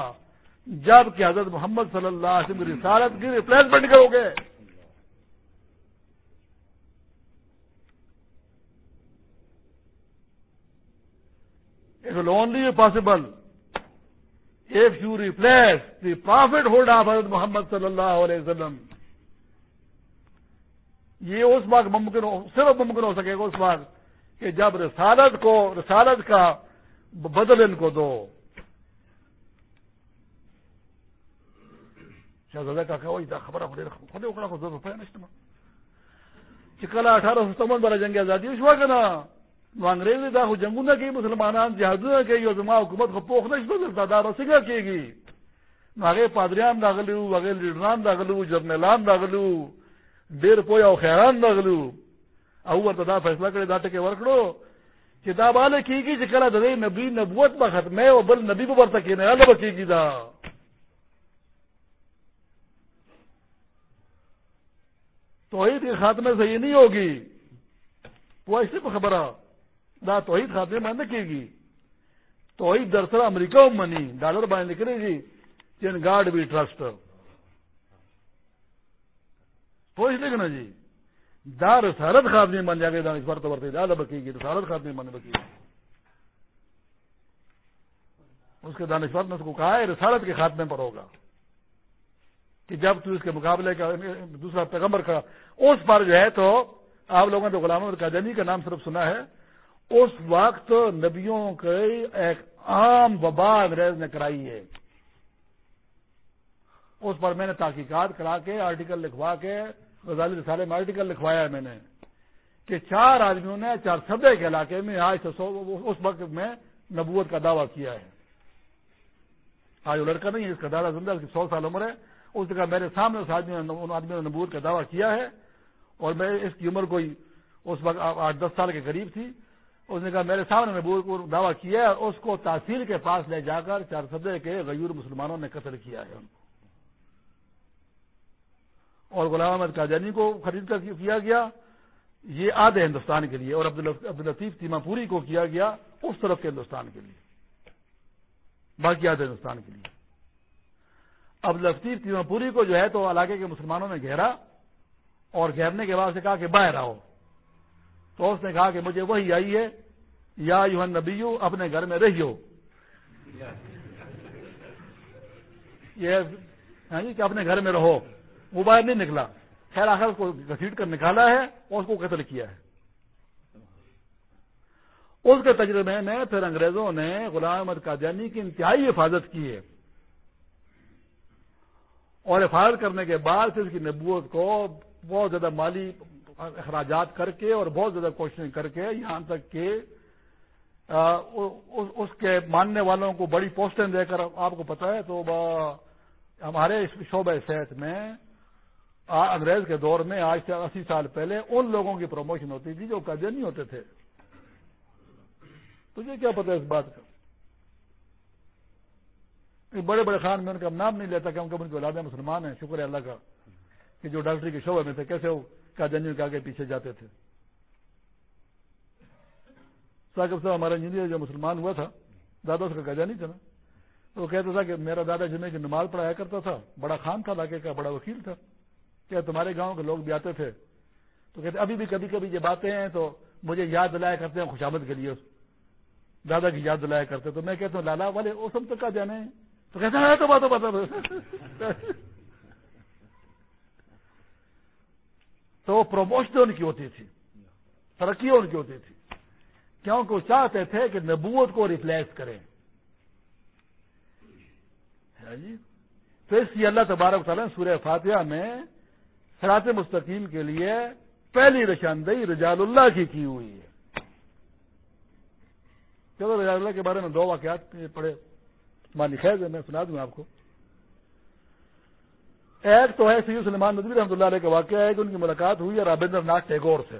جبکہ حضرت محمد صلی اللہ علیہ وسلم رسالت کی ریپلیسمنٹ کرو گے۔ It will only possible if you replace the prophethood of Hazrat Muhammad صلی اللہ علیہ وسلم یہ اس وقت ممکن صرف ممکن ہو سکے گا اس وقت کہ جب رسالت کو رسالت کا بدل ان کو دو۔ شہزادہ کا وہی خبر خود اکڑا کو دو روپے نشتما چکلا اٹھارہ سو ستون بارہ جنگ آزادی ہوا کہ نا انگریزی دا خو جنگوں نہ کی مسلمانان جہادوں نہ کی زما حکومت کو پوخ نشتو دلتا دا رسگا کی گی هغه پادریان داغلو هغه لیډران داغلو جرنلان داغلو ډیر پویا او خیران داغلو او ورته دا فیصله کړی، دا ټکي ورکړو۔ چې دا باندې کیږي چې کله د نبی نبوت به ختمه او بل نبی به ورته کینه الله به کیږي دا. توحید کے خاتمے سے یہ نہیں ہوگی. وہ ایسے خبر دا توحید خاتمے میں نہ کی گی توحید دراصل امریکہ منی. ڈالر بائیں نکلے گی چین جی. گاڈ بھی ٹرسٹ. پوچھ لے نا جی. دار سارت خاتمے من جا کے دانش برت برتے دادا بکی گی سارت خاتمے من بکی اس کے دانشور نے اس کو کہا ہے، رسالت کے خاتمے پر ہوگا۔ کہ جب تو اس کے مقابلے کا، دوسرا پیغمبر کا اس پر جو ہے تو آپ لوگوں نے تو غلام القادنی کا نام صرف سنا ہے۔ اس وقت نبیوں کے ایک عام وبا انگریز نے کرائی ہے۔ اس پر میں نے تحقیقات کرا کے آرٹیکل لکھوا کے غزالی رسالے میں آرٹیکل لکھوایا ہے میں نے کہ چار آدمیوں نے چار سدے کے علاقے میں آج سے اس وقت میں نبوت کا دعویٰ کیا ہے۔ آج وہ لڑکا نہیں ہے، اس کا دادا زندہ اس کی سو سال عمر ہے۔ اس نے کہا، میرے سامنے اس آدمی ان آدمیوں نے نبوت کا دعویٰ کیا ہے اور میں اس کی عمر کوئی اس وقت آٹھ دس سال کے قریب تھی۔ اس نے کہا، میرے سامنے نبوت کو دعویٰ کیا ہے، اس کو تحصیل کے پاس لے جا کر چار سدے کے غیور مسلمانوں نے قتل کیا ہے۔ ان کو اور غلام احمد قادیانی کو خرید کر کیا گیا۔ یہ آدھے ہندوستان کے لیے اور عبدالطیف تیما پوری کو کیا گیا اس طرف کے ہندوستان کے لیے۔ باقی آدھے ہندوستان کے لیے۔ اب لطیف تیما پوری کو جو ہے تو علاقے کے مسلمانوں نے گھیرا اور گھیرنے کے بعد سے کہا کہ باہر آؤ۔ تو اس نے کہا کہ مجھے وہی آئی ہے۔ یا یو نبیو اپنے گھر میں رہیو۔ یہ کہ اپنے گھر میں رہو۔ وہ باہر نہیں نکلا۔ خیر آخر اس کو گھسیٹ کر نکالا ہے اور اس کو قتل کیا ہے۔ اس کے تجربے میں پھر انگریزوں نے غلام احمد قادیانی کی انتہائی حفاظت کی ہے۔ اور حفاظت کرنے کے بعد پھر اس کی نبوت کو بہت زیادہ مالی اخراجات کر کے اور بہت زیادہ کوششیں کر کے یہاں تک کہ اس کے ماننے والوں کو بڑی پوسٹیں دے کر آپ کو پتا ہے تو ہمارے شعبہ صحت میں انگریز کے دور میں آج سے اسی سال پہلے ان لوگوں کی پروموشن ہوتی تھی جو قدے نہیں ہوتے تھے۔ تجھے کیا پتا اس بات کا؟ بڑے بڑے خان میں ان کا نام نہیں لیتا کہ ان کے اولادیں مسلمان ہیں، شکر ہے اللہ کا کہ جو ڈاکٹری کے شعبے میں تھے، کیسے وہ قادیانی کے آگے پیچھے جاتے تھے۔ ثاقب صاحب ہمارا انجینئر جو مسلمان ہوا تھا، دادا اس کا قادیانی تھا نا۔ وہ کہتا تھا کہ میرا دادا جمعے کی نماز پڑھایا کرتا تھا، بڑا خان تھا، علاقے کا بڑا وکیل تھا۔ کیا تمہارے گاؤں کے لوگ بھی آتے تھے۔ تو کہتے ابھی بھی کبھی کبھی جب آتے ہیں تو مجھے یاد دلایا کرتے ہیں، خوشامد کے لیے دادا کی یاد دلایا کرتے تو میں کہتا ہوں، لالا والے وہ سب تک کا جانے۔ تو کہتے ہیں ہاں، تو بات بتا تو پروموشن ان کی ہوتی تھی، ترقی ان کی ہوتی تھی۔ کیونکہ وہ چاہتے تھے کہ نبوت کو ریپلیس کریں۔ جی؟ تو اس لیے اللہ تبارک تعالیٰ سورہ فاتحہ میں سرات مستقیم کے لیے پہلی نشاندہی رجال اللہ کی کی ہوئی ہے۔ چلو رجال اللہ کے بارے میں دو واقعات پڑھے۔ مانی خیز ہے میں سنا دوں آپ کو۔ ایک تو ہے سید سلمان ندوی رحمۃ اللہ علیہ کا واقعہ ہے کہ ان کی ملاقات ہوئی ہے رابندر ناتھ ٹیگور سے۔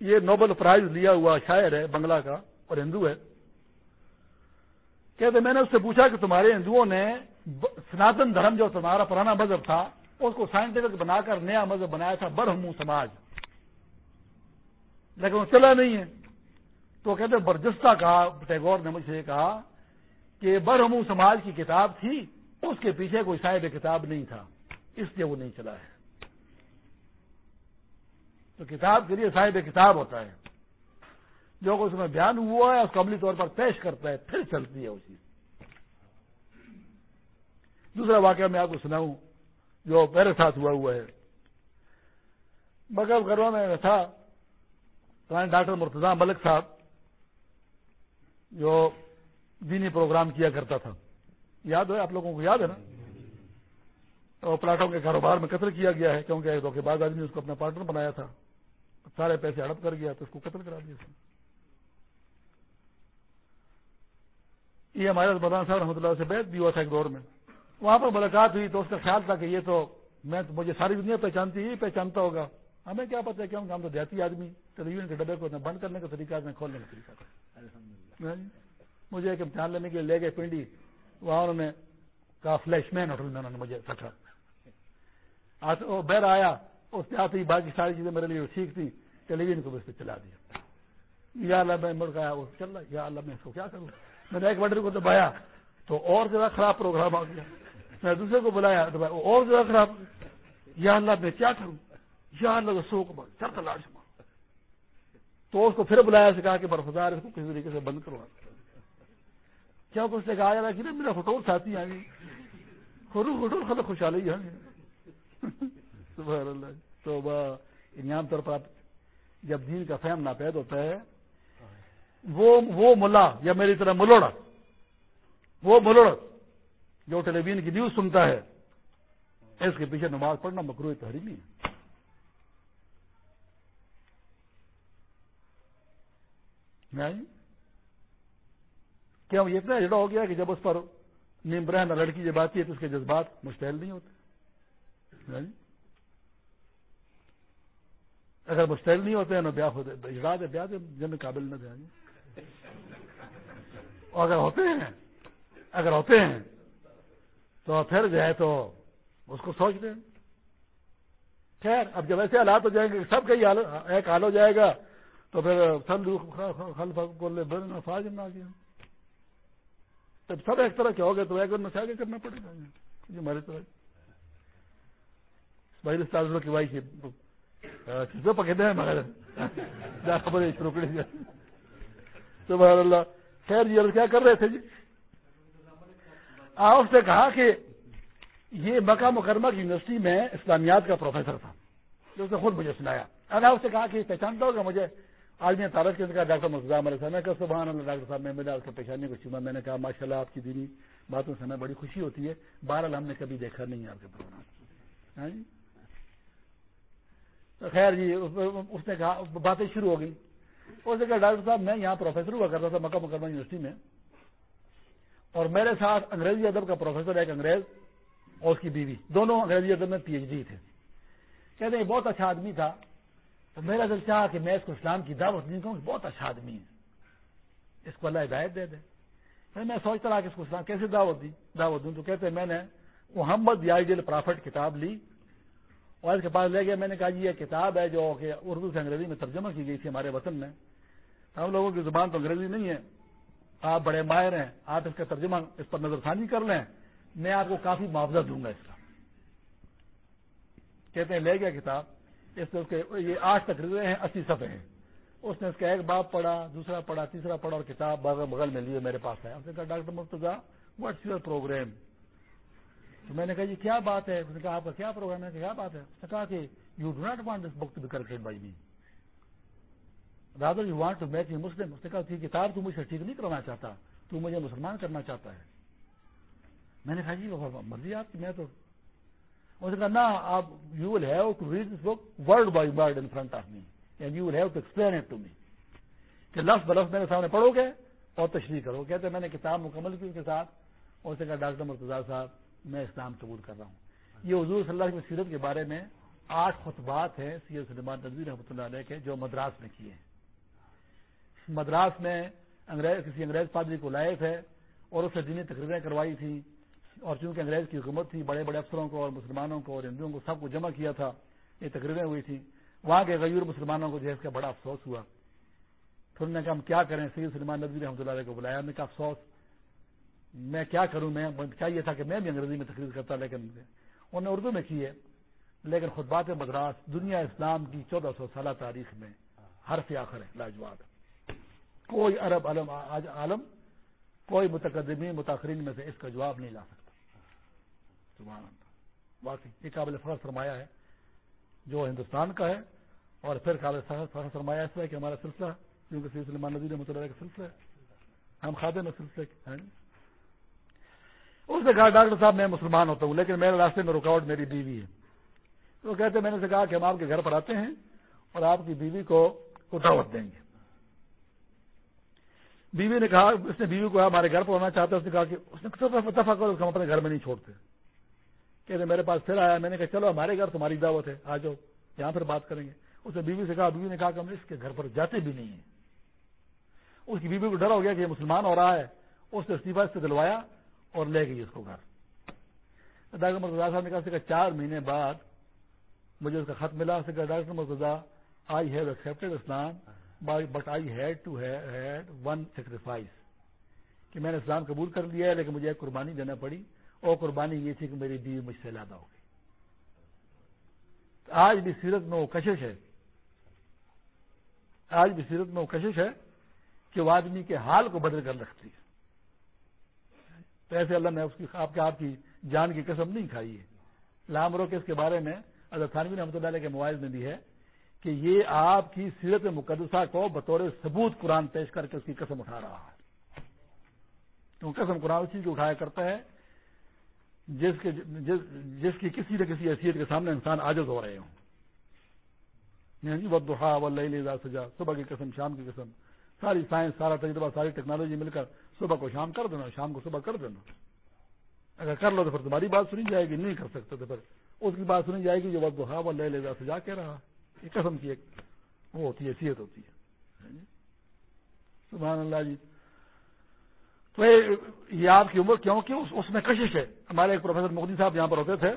یہ نوبل پرائز لیا ہوا شاعر ہے، بنگلہ کا اور ہندو ہے۔ کہتے میں نے اس سے پوچھا کہ تمہارے ہندوؤں نے سناتن دھرم جو تمہارا پرانا مذہب تھا اس کو سائنٹیفک بنا کر نیا مذہب بنایا تھا، برہمو سماج۔ لیکن وہ چلا نہیں ہے۔ تو کہتے برجستہ کہا، ٹیگور نے مجھ سے کہا کہ برہمو سماج کی کتاب تھی، اس کے پیچھے کوئی صاحب کتاب نہیں تھا۔ اس لیے وہ نہیں چلا ہے۔ تو کتاب کے لیے صاحب کتاب ہوتا ہے۔ جو اس میں بیان ہوا ہے، اس کو عملی طور پر پیش کرتا ہے، پھر چلتی ہے اسی دوسرا واقعہ میں آپ کو سناؤں۔ جو میرے ساتھ ہوا ہوا ہے۔ مگر گھروں میں تھا ڈاکٹر مرتضی ملک صاحب، جو دینی پروگرام کیا کرتا تھا۔ یاد ہے؟ آپ لوگوں کو یاد ہے نا؟ اور پلاٹوں کے کاروبار میں قتل کیا گیا ہے، کیونکہ دھوکے بعد آدمی اس کو اپنا پارٹنر بنایا تھا۔ سارے پیسے ہڑپ کر گیا، تو اس کو قتل کرا دیا یہ ہمارے بدان صاحب رحمۃ اللہ سے بیت بھی ہوا تھا ایک دور میں۔ وہاں پر ملاقات ہوئی تو اس کا خیال تھا کہ یہ تو میں مجھے ساری دنیا پہچانتی ہی پہچانتا ہوگا۔ ہمیں کیا پتا کیوں ہم تو دیہاتی آدمی ٹیلی ویژن کے ڈبے کو بند کرنے کا طریقہ نہ کھولنے کا طریقہ ہاں جی۔ مجھے ایک امتحان لینے کے لیے لے گئے پنڈی وہاں انہوں نے کہا فلیش مین ہوٹل میں انہوں نے مجھے رکھا وہ بیر آیا اس نے آتے ہی باقی ساری چیزیں میرے لیے ٹھیک تھی ٹیلی ویژن کو اس چلا دیا۔ یا اللہ میں مڑ گیا وہ چل رہا یا اللہ میں اس کو کیا کروں؟ میں نے ایک بٹر کو دبایا تو اور زیادہ خراب پروگرام آ گیا۔ میں دوسرے کو بلایا دبایا وہ اور زیادہ خراب یا اللہ میں کیا کروں؟ یا اللہ سو کو چل لاڈ تو اس کو پھر بلایا سے کہا کہ برفدار اس کو کسی طریقے سے بند کروا۔ کیا اس نے کہا؟ جا کہ میرا فٹور ساتھی آ گئی۔ خرو فٹور خود خوشحالی آ گئی اللہ تو عام طور پر جب دین کا فہم ناپید ہوتا ہے، وہ وہ ملا، یا میری طرح ملوڑ وہ ملوڑ جو ٹیلی ویژن کی نیوز سنتا ہے، اس کے پیچھے نماز پڑھنا مکرو تحریمی ہے۔ کیا یہ اتنا جڑا ہو گیا کہ جب اس پر نیم برہن لڑکی جب آتی ہے تو اس کے جذبات مشتعل نہیں ہوتے۔ اگر مشتعل نہیں ہوتے ہیں نا بیاہ ہوتے جڑا دے، بیاہ دے، جن قابل نہ دیں اگر ہوتے ہیں، اگر ہوتے ہیں تو پھر جو ہے تو اس کو سوچ دیں خیر، اب جب ایسے حالات ہو جائیں گے سب کا ہی ایک حال ہو جائے گا، تو پھر فاج نہ کیا جب سب ایک طرح کے ہو گئے تو ایک بار آگے کرنا پڑے گا۔ یہ ہماری طرح۔ بھائی استاد کی بھائی چیزوں پکڑے ہیں مگر؟ خبر ہے روکڑی سبحان اللہ۔ خیر جی کیا کر رہے تھے جی؟ آپ نے کہا کہ یہ مکہ مکرمہ کی یونیورسٹی میں اسلامیات کا پروفیسر تھا، جو اس نے خود مجھے سنایا۔ اگر اس نے کہا کہ پہچانتا ہوگا مجھے آج میں کے کہا ڈاکٹر مرتضام علیہ صاحب نے کہا سبحان اللہ، ڈاکٹر صاحب میں ملا، اس کو پہچاننے کو چنا میں نے کہا ماشاء اللہ آپ کی دینی باتوں سے ہمیں بڑی خوشی ہوتی ہے۔ بہرحال ہم نے کبھی دیکھا نہیں آپ کے پروگرام ہاں جی؟ خیر جی اس نے کہا، باتیں شروع ہو گئی اس نے کہا، ڈاکٹر صاحب، میں یہاں پروفیسر ہوا کرتا تھا مکہ مکرمہ یونیورسٹی میں۔ اور میرے ساتھ انگریزی ادب کا پروفیسر ایک انگریز اور اس کی بیوی، دونوں انگریزی ادب میں پی ایچ ڈی تھے۔ کہتے ہیں بہت اچھا آدمی تھا، تو میرا دل چاہا کہ میں اس کو اسلام کی دعوت نہیں کہوں بہت اچھا آدمی ہے۔ اس کو اللہ ہدایت دے دے۔ پھر میں سوچتا رہا کہ اس کو اسلام کیسے دعوت دی، دعوت دوں۔ تو کہتے ہیں میں نے محمد آئیڈیل پرافٹ کتاب لی اور اس کے پاس لے گیا۔ میں نے کہا جی یہ کتاب ہے جو کہ اردو سے انگریزی میں ترجمہ کی گئی تھی ہمارے وطن میں۔ ہم لوگوں کی زبان تو انگریزی نہیں ہے۔ آپ بڑے ماہر ہیں، آپ اس کا ترجمہ اس پر نظر ثانی کر لیں، میں آپ کو کافی معاوضہ دوں گا اس کا۔ کہتے ہیں، لے گیا کتاب، اس کے یہ آٹھ تقریریں ہیں، اسی صفحے ہیں۔ اس نے اس کا ایک باپ پڑھا، دوسرا پڑھا، تیسرا پڑھا اور کتاب بغل میں لیے میرے پاس ہے اس نے کہا، doctor Murtaza what's your programme تو میں نے کہا جی کیا بات ہے؟ اس نے کہا، آپ کا کیا پروگرام ہے؟ کیا بات ہے۔ اس نے کہا کہ you do not want this book to be corrected by me rather you want to make you Muslim اس نے کہا کتاب تو مجھ سے ٹھیک نہیں کرنا چاہتا۔ تو مجھے مسلمان کرنا چاہتا ہے۔ میں نے کہا جی مرضی آپ کی، میں تو اس نے کہا نا آپ you will have to read this book word by word in front of me and you will have to explain it to me کہ لفظ بلفظ میرے سامنے پڑھو گے اور تشریح کرو۔ کہتے میں نے کتاب مکمل کی اس کے ساتھ اور اس نے کہا، ڈاکٹر مرتضی صاحب، میں اسلام قبول کر رہا ہوں۔ یہ حضور صلی اللہ علیہ سیرت کے بارے میں آٹھ خطبات ہیں سید سلمان نظیر رحمۃ اللہ علیہ کے جو مدراس میں کیے ہیں۔ مدراس میں انگریز کسی انگریز پادری کو لائے تھے اور اس سے دینی تقریریں کروائی تھیں اور چونکہ انگریز کی حکومت تھی، بڑے بڑے افسروں کو اور مسلمانوں کو اور ہندوؤں کو سب کو جمع کیا تھا، یہ تقریریں ہوئی تھیں۔ وہاں کے غیر مسلمانوں کو جو ہے، اس کا بڑا افسوس ہوا۔ پھر انہوں نے کہا، ہم کیا کریں؟ سید سلمان نظیر رحمۃ اللہ علیہ کو بلایا۔ نے کہا، افسوس، میں کیا کروں؟ میں چاہیے تھا کہ میں بھی انگریزی میں تقریر کرتا، لیکن انہوں نے اردو میں کی ہے۔ لیکن خود بات مدراس، دنیا اسلام کی چودہ سو سالہ تاریخ میں، حرف آخر ہے لاجواب کوئی عرب عالم عالم، کوئی متقدمین متاثرین میں سے اس کا جواب نہیں لا سکتا۔ واقعی، یہ قابل فخر سرمایہ ہے، جو ہندوستان کا ہے، اور پھر قابل فخر سرمایہ اس طرح کہ ہمارا سلسلہ، کیونکہ سلسلہ نظیر مطالعہ کا سلسلہ ہے۔ ہم خادم میں سلسلے اس نے کہا، ڈاکٹر صاحب، میں مسلمان ہوتا ہوں، لیکن میرے راستے میں رکاوٹ میری بیوی ہے۔ تو کہتے میں نے سے کہا کہ ہم آپ کے گھر پر آتے ہیں اور آپ کی بیوی کو دعوت دیں گے۔ بیوی نے کہا، اس نے بیوی کو ہمارے گھر پر ہونا چاہتا ہے، اس نے کہا کہ اس نے دفاع کرو ہم اپنے گھر میں نہیں چھوڑتے۔ کہتے، میرے پاس پھر آیا، میں نے کہا، چلو، ہمارے گھر تمہاری دعوت ہے، آ جاؤ، یہاں پھر بات کریں گے۔ اس نے بیوی سے کہا، بیوی نے کہا کہ ہم اس کے گھر پر جاتے بھی نہیں ہیں۔ اس کی بیوی کو ڈر ہو گیا کہ یہ مسلمان ہو رہا ہے۔ اس نے استعفا سے دلوایا اور لے گئی اس کو گھر۔ ڈاکٹر مرتضا صاحب نے کہا چار مہینے بعد مجھے اس کا خط ملا۔ اسے کہا، doctor Murtaza I have accepted Islam. But I had to had one sacrifice کہ میں نے اسلام قبول کر لیا ہے، لیکن مجھے ایک قربانی دینا پڑی۔ اور قربانی یہ تھی کہ میری بیوی مجھ سے زیادہ ہو گئی۔ آج بھی سیرت میں وہ کشش ہے۔ آج بھی سیرت میں وہ کشش ہے کہ وہ آدمی کے حال کو بدل کر رکھتی ہے۔ تو ایسے اللہ نے اس کی، آپ کے، آپ کی جان کی قسم نہیں کھائی ہے۔ لامرو کے اس کے بارے میں اگر تھانوی رحمۃ اللہ علیہ کے موبائل میں بھی ہے۔ کہ یہ آپ کی سیرت مقدسہ کو بطور ثبوت قرآن پیش کر کے اس کی قسم اٹھا رہا ہے۔ تو قسم قرآن اسی کو اٹھایا کرتا ہے جس کے جس, جس کی کسی نہ کسی حیثیت کے سامنے انسان عاجز ہو رہے ہوں۔ یعنی وہ دہا و سجا صبح کی قسم شام کی قسم۔ ساری سائنس سارا تجربہ ساری ٹیکنالوجی مل کر صبح کو شام کر دینا شام کو صبح کر دینا۔ اگر کر لو تو پھر تمہاری بات سنی جائے گی نہیں کر سکتے تو پھر اس کی بات سنی جائے گی جو وقت دہا و لے سجا کہہ رہا یہ قسم کی ایک وہ ہوتی ہے حیثیت ہوتی ہے سبحان اللہ جی تو یہ آپ کی عمر کیوں کہ اس میں کشش ہے ہمارے ایک پروفیسر مودی صاحب یہاں پر ہوتے تھے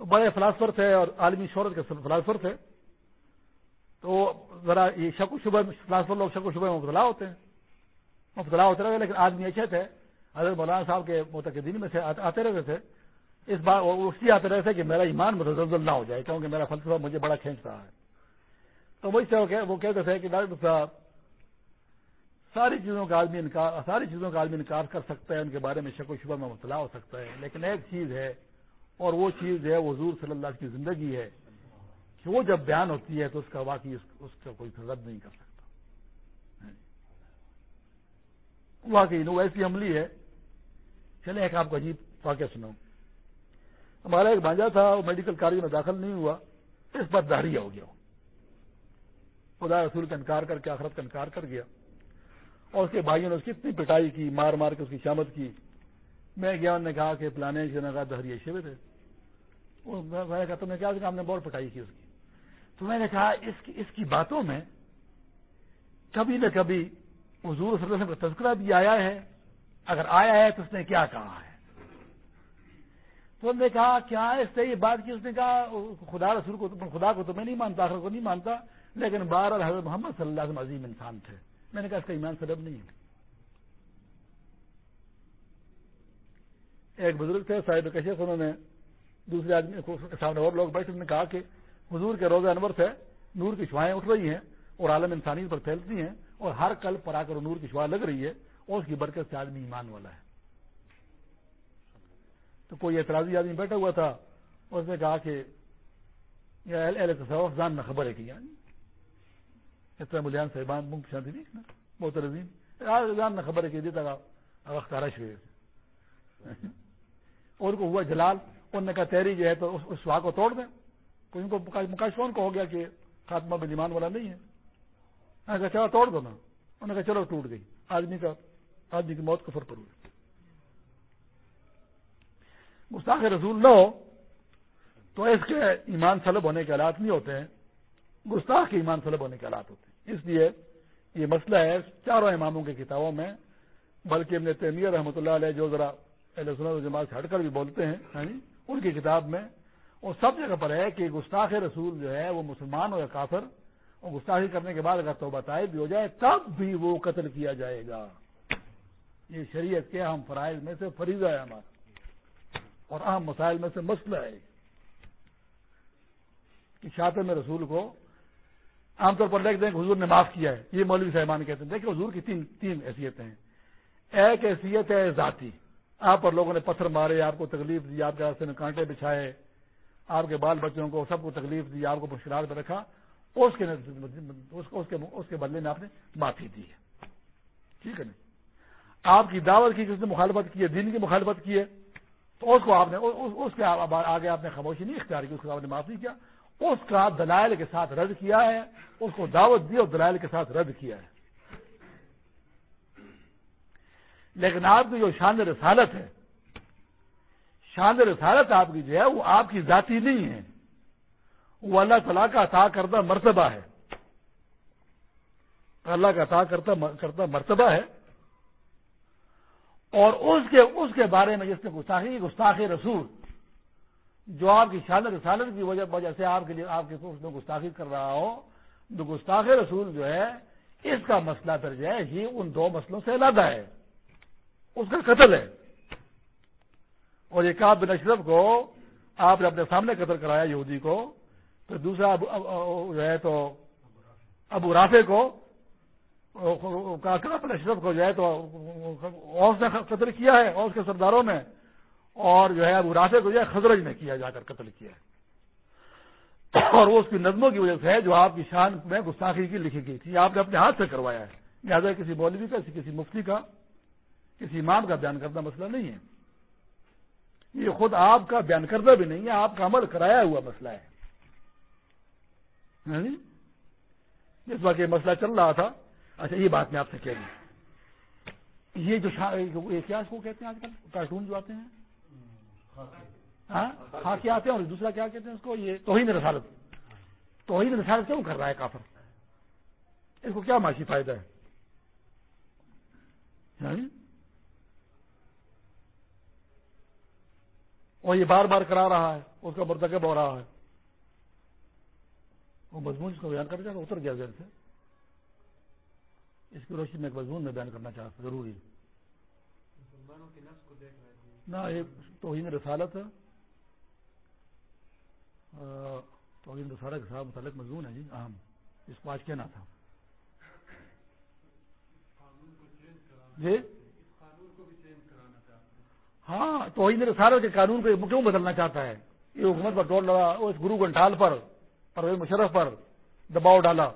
تو بڑے فلاسفر تھے اور عالمی شہرت کے فلاسفر تھے تو ذرا یہ شک و شبہ فلاسفر لوگ شک و شبہ میں مبتلا ہوتے ہیں مبتلا ہوتے رہے لیکن آدمی اچھے تھے حضرت مولانا صاحب کے متقدین میں سے آتے رہتے تھے اس بات اس کی آتے رہے تھے کہ میرا ایمان متزلزل نہ ہو جائے، کیونکہ میرا فلسفہ مجھے بڑا کھینچ رہا ہے۔ تو وہی سے وہ کہتے تھے کہ ڈاکٹر صاحب، ساری چیزوں کا آدمی انکار ساری چیزوں کا آدمی انکار کر سکتا ہے ان کے بارے میں شک و شبہ میں مبتلا ہو سکتا ہے لیکن ایک چیز ہے، اور وہ چیز ہے، وہ حضور صلی اللہ کی زندگی ہے، کہ وہ جب بیان ہوتی ہے تو اس کا واقعی اس کا کوئی رد نہیں کر سکتا۔ ہاں جی۔ واقعی وہ ایسی عملی ہے۔ چلے ایک آپ کو عجیب واقعہ سناؤں۔ ہمارا ایک بانجا تھا، وہ میڈیکل کالج میں داخل نہیں ہوا۔ اس پر دہریا ہو گیا۔ خدا رسول کا انکار کر کے آخرت کا انکار کر گیا۔ اور اس کے بھائیوں نے اس کی اتنی پٹائی کی، مار مار کے اس کی شامت کی۔ میں گیا نے کہا کہ پلانے سے کہا دہری شیوے تھے۔ میں کہا، تم نے کیا ہم نے بہت پٹائی کی اس کی؟ تو میں نے کہا، اس کی اس کی باتوں میں کبھی نہ کبھی حضور صلی اللہ علیہ وسلم کا تذکرہ بھی آیا ہے۔ اگر آیا ہے تو اس نے کیا کہا ہے؟ تو نے کہا، کیا اس سے یہ بات کی اس نے کہا خدا رسول کو خدا کو تو میں نہیں مانتا آخر کو نہیں مانتا، لیکن بار اور حضرت محمد صلی اللہ علیہ وسلم عظیم انسان تھے۔ میں نے کہا، اس کا ایمان سبب نہیں ہے۔ ایک بزرگ تھے، صاحب کشیف، انہوں نے دوسرے آدمی سامنے اور لوگ بیٹھے، انہوں نے کہا کہ حضور کے روزہ انور سے نور کی شوائیں اٹھ رہی ہیں اور عالم انسانی پر پھیلتی ہیں اور ہر کل پر آ کر نور کی شوائیں لگ رہی ہے اور اس کی برکت سے آدمی ایمان والا ہے۔ تو کوئی اعتراضی آدمی بیٹھا ہوا تھا، اس نے کہا کہ جان نہ خبر ہے کہ یعنی اس طرح ملیان صاحبان منگ شانتی نہیں بہت عظیم جان نہ خبر ہے کہ دیتا اختارا شویر اور کو ہوا جلال، انہوں نے کہا تیری جو ہے تو اس سوا کو توڑ دیں۔ کوئی ان کو مکاشون کو ہو گیا کہ خاتمہ بلیمان والا نہیں ہے۔ کہا چلو توڑ دو نا۔ انہوں نے کہا چلو ٹوٹ گئی۔ آدمی کا آدمی کی موت کفر پر ہوئی۔ گستاخ رسول نہ ہو، تو اس کے ایمان سلب ہونے کے حالات نہیں ہوتے ہیں۔ گستاخ کے ایمان سلب ہونے کے حالات ہوتے ہیں۔ اس لیے یہ مسئلہ ہے چاروں اماموں کی کتابوں میں، بلکہ ابن تیمیہ رحمۃ اللہ علیہ جو ذرا سنت جماعت سے ہٹ کر بھی بولتے ہیں ہاں جی، ان کی کتاب میں وہ سب جگہ پر ہے کہ گستاخ رسول جو ہے وہ مسلمان ہو یا کافر، اور گستاخی کرنے کے بعد اگر تو بتائے بھی ہو جائے، تب بھی وہ قتل کیا جائے گا۔ یہ شریعت کے اہم فرائض میں سے فریضہ ہے ہمارا۔ اور اہم مسائل میں سے مسئلہ ہے کہ شاطر میں رسول کو عام طور پر دیکھ دیں کہ حضور نے معاف کیا ہے۔ یہ مولوی صاحبان کہتے ہیں۔ دیکھیں حضور کی تین تین حیثیتیں ہیں۔ ایک حیثیت ہے ذاتی۔ آپ پر لوگوں نے پتھر مارے، آپ کو تکلیف دی، آپ کے راستے میں کانٹے بچھائے، آپ کے بال بچوں کو سب کو تکلیف دی، آپ کو مشکلات پہ رکھا۔ اس کے اس کے بدلے میں آپ نے معافی دی ہے۔ ٹھیک ہے نا؟ آپ کی دعوت کی جس نے مخالفت کی ہے؟ دین کی مخالفت کی ہے؟ تو اس کو آپ نے اس کے آگے آپ نے خاموشی نہیں اختیار کی، اس کو آپ نے معاف نہیں کیا۔ اس کا دلائل کے ساتھ رد کیا ہے، اس کو دعوت دی اور دلائل کے ساتھ رد کیا ہے۔ لیکن آپ کی جو شان رسالت ہے، شان رسالت آپ کی جو ہے، وہ آپ کی ذاتی نہیں ہے۔ وہ اللہ تعالیٰ کا عطا کردہ مرتبہ ہے۔ اللہ کا عطا کرتا مرتبہ ہے۔ اور اس کے اس کے بارے میں جس نے گستاخی گستاخی رسول۔ جو آپ کی شان رسالت کی وجہ وجہ سے آپ کے لیے آپ کے میں گستاخی کر رہا ہو، تو گستاخ رسول جو ہے، اس کا مسئلہ پھر جو ہے یہ ان دو مسئلوں سے علیحدہ ہے۔ اس کا قتل ہے۔ اور یہ کاب بن اشرف کو آپ نے اپنے سامنے قتل کرایا، یہودی کو۔ پھر دوسرا جو ہے تو ابو رافے کو بن اشرف کو جو ہے تو اوس نے قتل کیا ہے، اوس کے سرداروں نے، اور جو ہے ابو رافے کو جو ہے خزرج نے کیا جا کر قتل کیا ہے۔ اور وہ اس کی نظموں کی وجہ سے ہے جو آپ کی شان میں گستاخی کی، لکھی گئی تھی۔ آپ نے اپنے ہاتھ سے کروایا ہے۔ لہٰذا کسی مولوی کا، کسی مفتی کا، کسی امام کا بیان کرنا مسئلہ نہیں ہے۔ یہ خود آپ کا بیان کردہ بھی نہیں ہے، آپ کا عمل کرایا ہوا مسئلہ ہے۔ ہاں جی؟ اس وقت یہ مسئلہ چل رہا تھا اچھا یہ بات میں آپ سے کہہ دوں یہ جو کیا اس کو کہتے ہیں آج کل؟ کارٹون جو آتے ہیں۔ ہاں؟ ہاں کیا آتے ہیں اور دوسرا کیا کہتے ہیں اس کو؟ یہ توہین رسالت۔ توہین رسالت کیوں کر رہا ہے کافر؟ اس کو کیا معاشی فائدہ ہے؟ یعنی؟ اور یہ بار بار کرا رہا ہے، اس کا مرتکب ہو رہا ہے۔ وہ مضمون اس کو بیان کر اتر گیا ذہن سے۔ اس کی روشنی میں ایک مضمون میں بیان کرنا چاہتا ضروری۔ نہ ایک توہین رسالت توہین رسالت کے ساتھ متعلق مضمون ہے جی اہم۔ اس کو آج کہنا تھا؟ جی؟ ہاں تو رسالت کے قانون کو کیوں بدلنا چاہتا ہے؟ یہ حکومت پر ڈول لڑا اس گرو گنٹال پر پرویز مشرف پر دباؤ ڈالا۔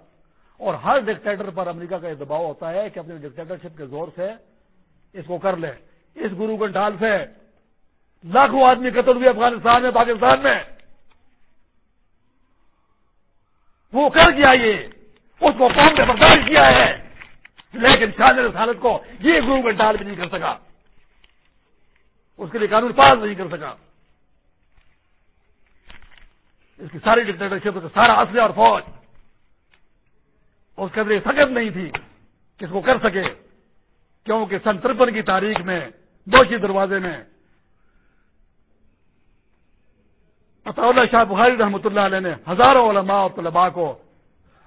اور ہر ڈکٹیٹر پر امریکہ کا یہ دباؤ ہوتا ہے کہ اپنی ڈکٹیٹرشپ کے زور سے اس کو کر لے۔ اس گرو گنٹال سے۔ لاکھوں آدمی قتل ہوئے افغانستان میں، پاکستان میں۔ وہ کر گیا یہ۔ اس کو قوم نے برداشت کیا ہے۔ لیکن شاہ رسالت کو یہ گرو گنٹال بھی نہیں کر سکا۔ اس کے لیے قانون پاس نہیں کر سکا۔ اس کی ساری ڈکٹیٹرشپ سارا اصل اور فوج۔ اس کے اندر سکت نہیں تھی کہ اس کو کر سکے، کیونکہ سن ترپن کی تاریخ میں، دوشی دروازے میں۔ اللہ شاہ بخاری رحمۃ اللہ علیہ نے ہزاروں علماء اور طلباء کو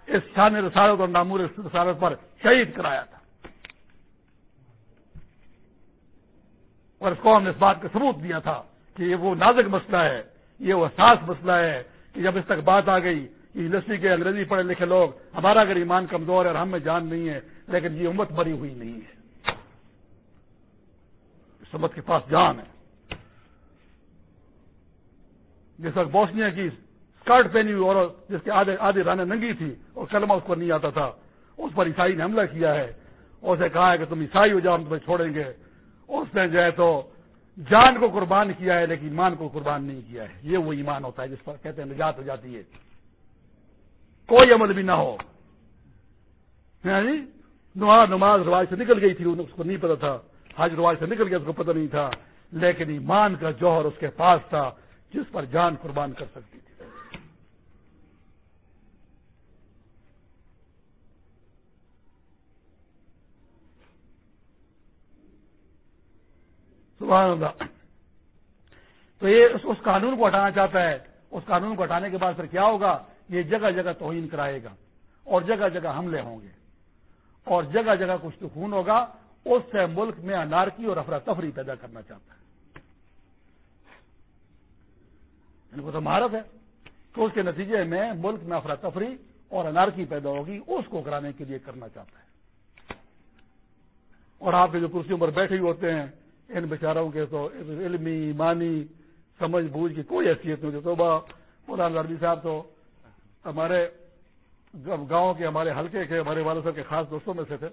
اس شان رسالت اور نامور رسالت پر شہید کرایا تھا۔ اور اس کو ہم نے اس بات کا ثبوت دیا تھا کہ یہ وہ نازک مسئلہ ہے، یہ وہ احساس مسئلہ ہے کہ جب اس تک بات آ گئی یونیورسٹی کے انگریزی پڑھے لکھے لوگ، ہمارا اگر ایمان کمزور ہے اور ہم میں جان نہیں ہے، لیکن یہ امت بری ہوئی نہیں ہے۔ اس امت کے پاس جان ہے۔ جس وقت بوسنیا کی اسکرٹ پہنی ہوئی اور جس کے آدھے آدھی رانے ننگی تھی اور کلمہ اس کو نہیں آتا تھا، اس پر عیسائی نے حملہ کیا ہے۔ اور اسے کہا ہے کہ تم عیسائی ہو جاؤ ہم تمہیں چھوڑیں گے۔ اس نے جو ہے تو جان کو قربان کیا ہے، لیکن ایمان کو قربان نہیں کیا ہے۔ یہ وہ ایمان ہوتا ہے جس پر کہتے ہیں نجات ہو جاتی ہے۔ کوئی عمل بھی نہ ہو۔ ہاں جی نماز رواج سے نکل گئی تھی، اس کو نہیں پتا تھا۔ حج رواج سے نکل گیا، اس کو پتہ نہیں تھا۔ لیکن ایمان کا جوہر اس کے پاس تھا، جس پر جان قربان کر سکتی تھی۔ سبحان اللہ۔ تو یہ اس قانون کو ہٹانا چاہتا ہے۔ اس قانون کو ہٹانے کے بعد پھر کیا ہوگا؟ یہ جگہ جگہ توہین کرائے گا اور جگہ جگہ حملے ہوں گے اور جگہ جگہ کچھ تو خون ہوگا، اس سے ملک میں انارکی اور افراتفری پیدا کرنا چاہتا ہے۔ یعنی ان کو تو مہارت ہے تو اس کے نتیجے میں ملک میں افراتفری اور انارکی پیدا ہوگی، اس کو کرانے کے لیے کرنا چاہتا ہے۔ اور آپ کے جو کرسیوں پر بیٹھے ہوئے ہوتے ہیں، ان بیچاروں کے تو علمی مانی سمجھ بوجھ کی کوئی حیثیت نہیں ہوتی تو مولانا ربی صاحب تو ہمارے گاؤں کے، ہمارے حلقے کے، ہمارے والد صاحب کے خاص دوستوں میں سے تھے۔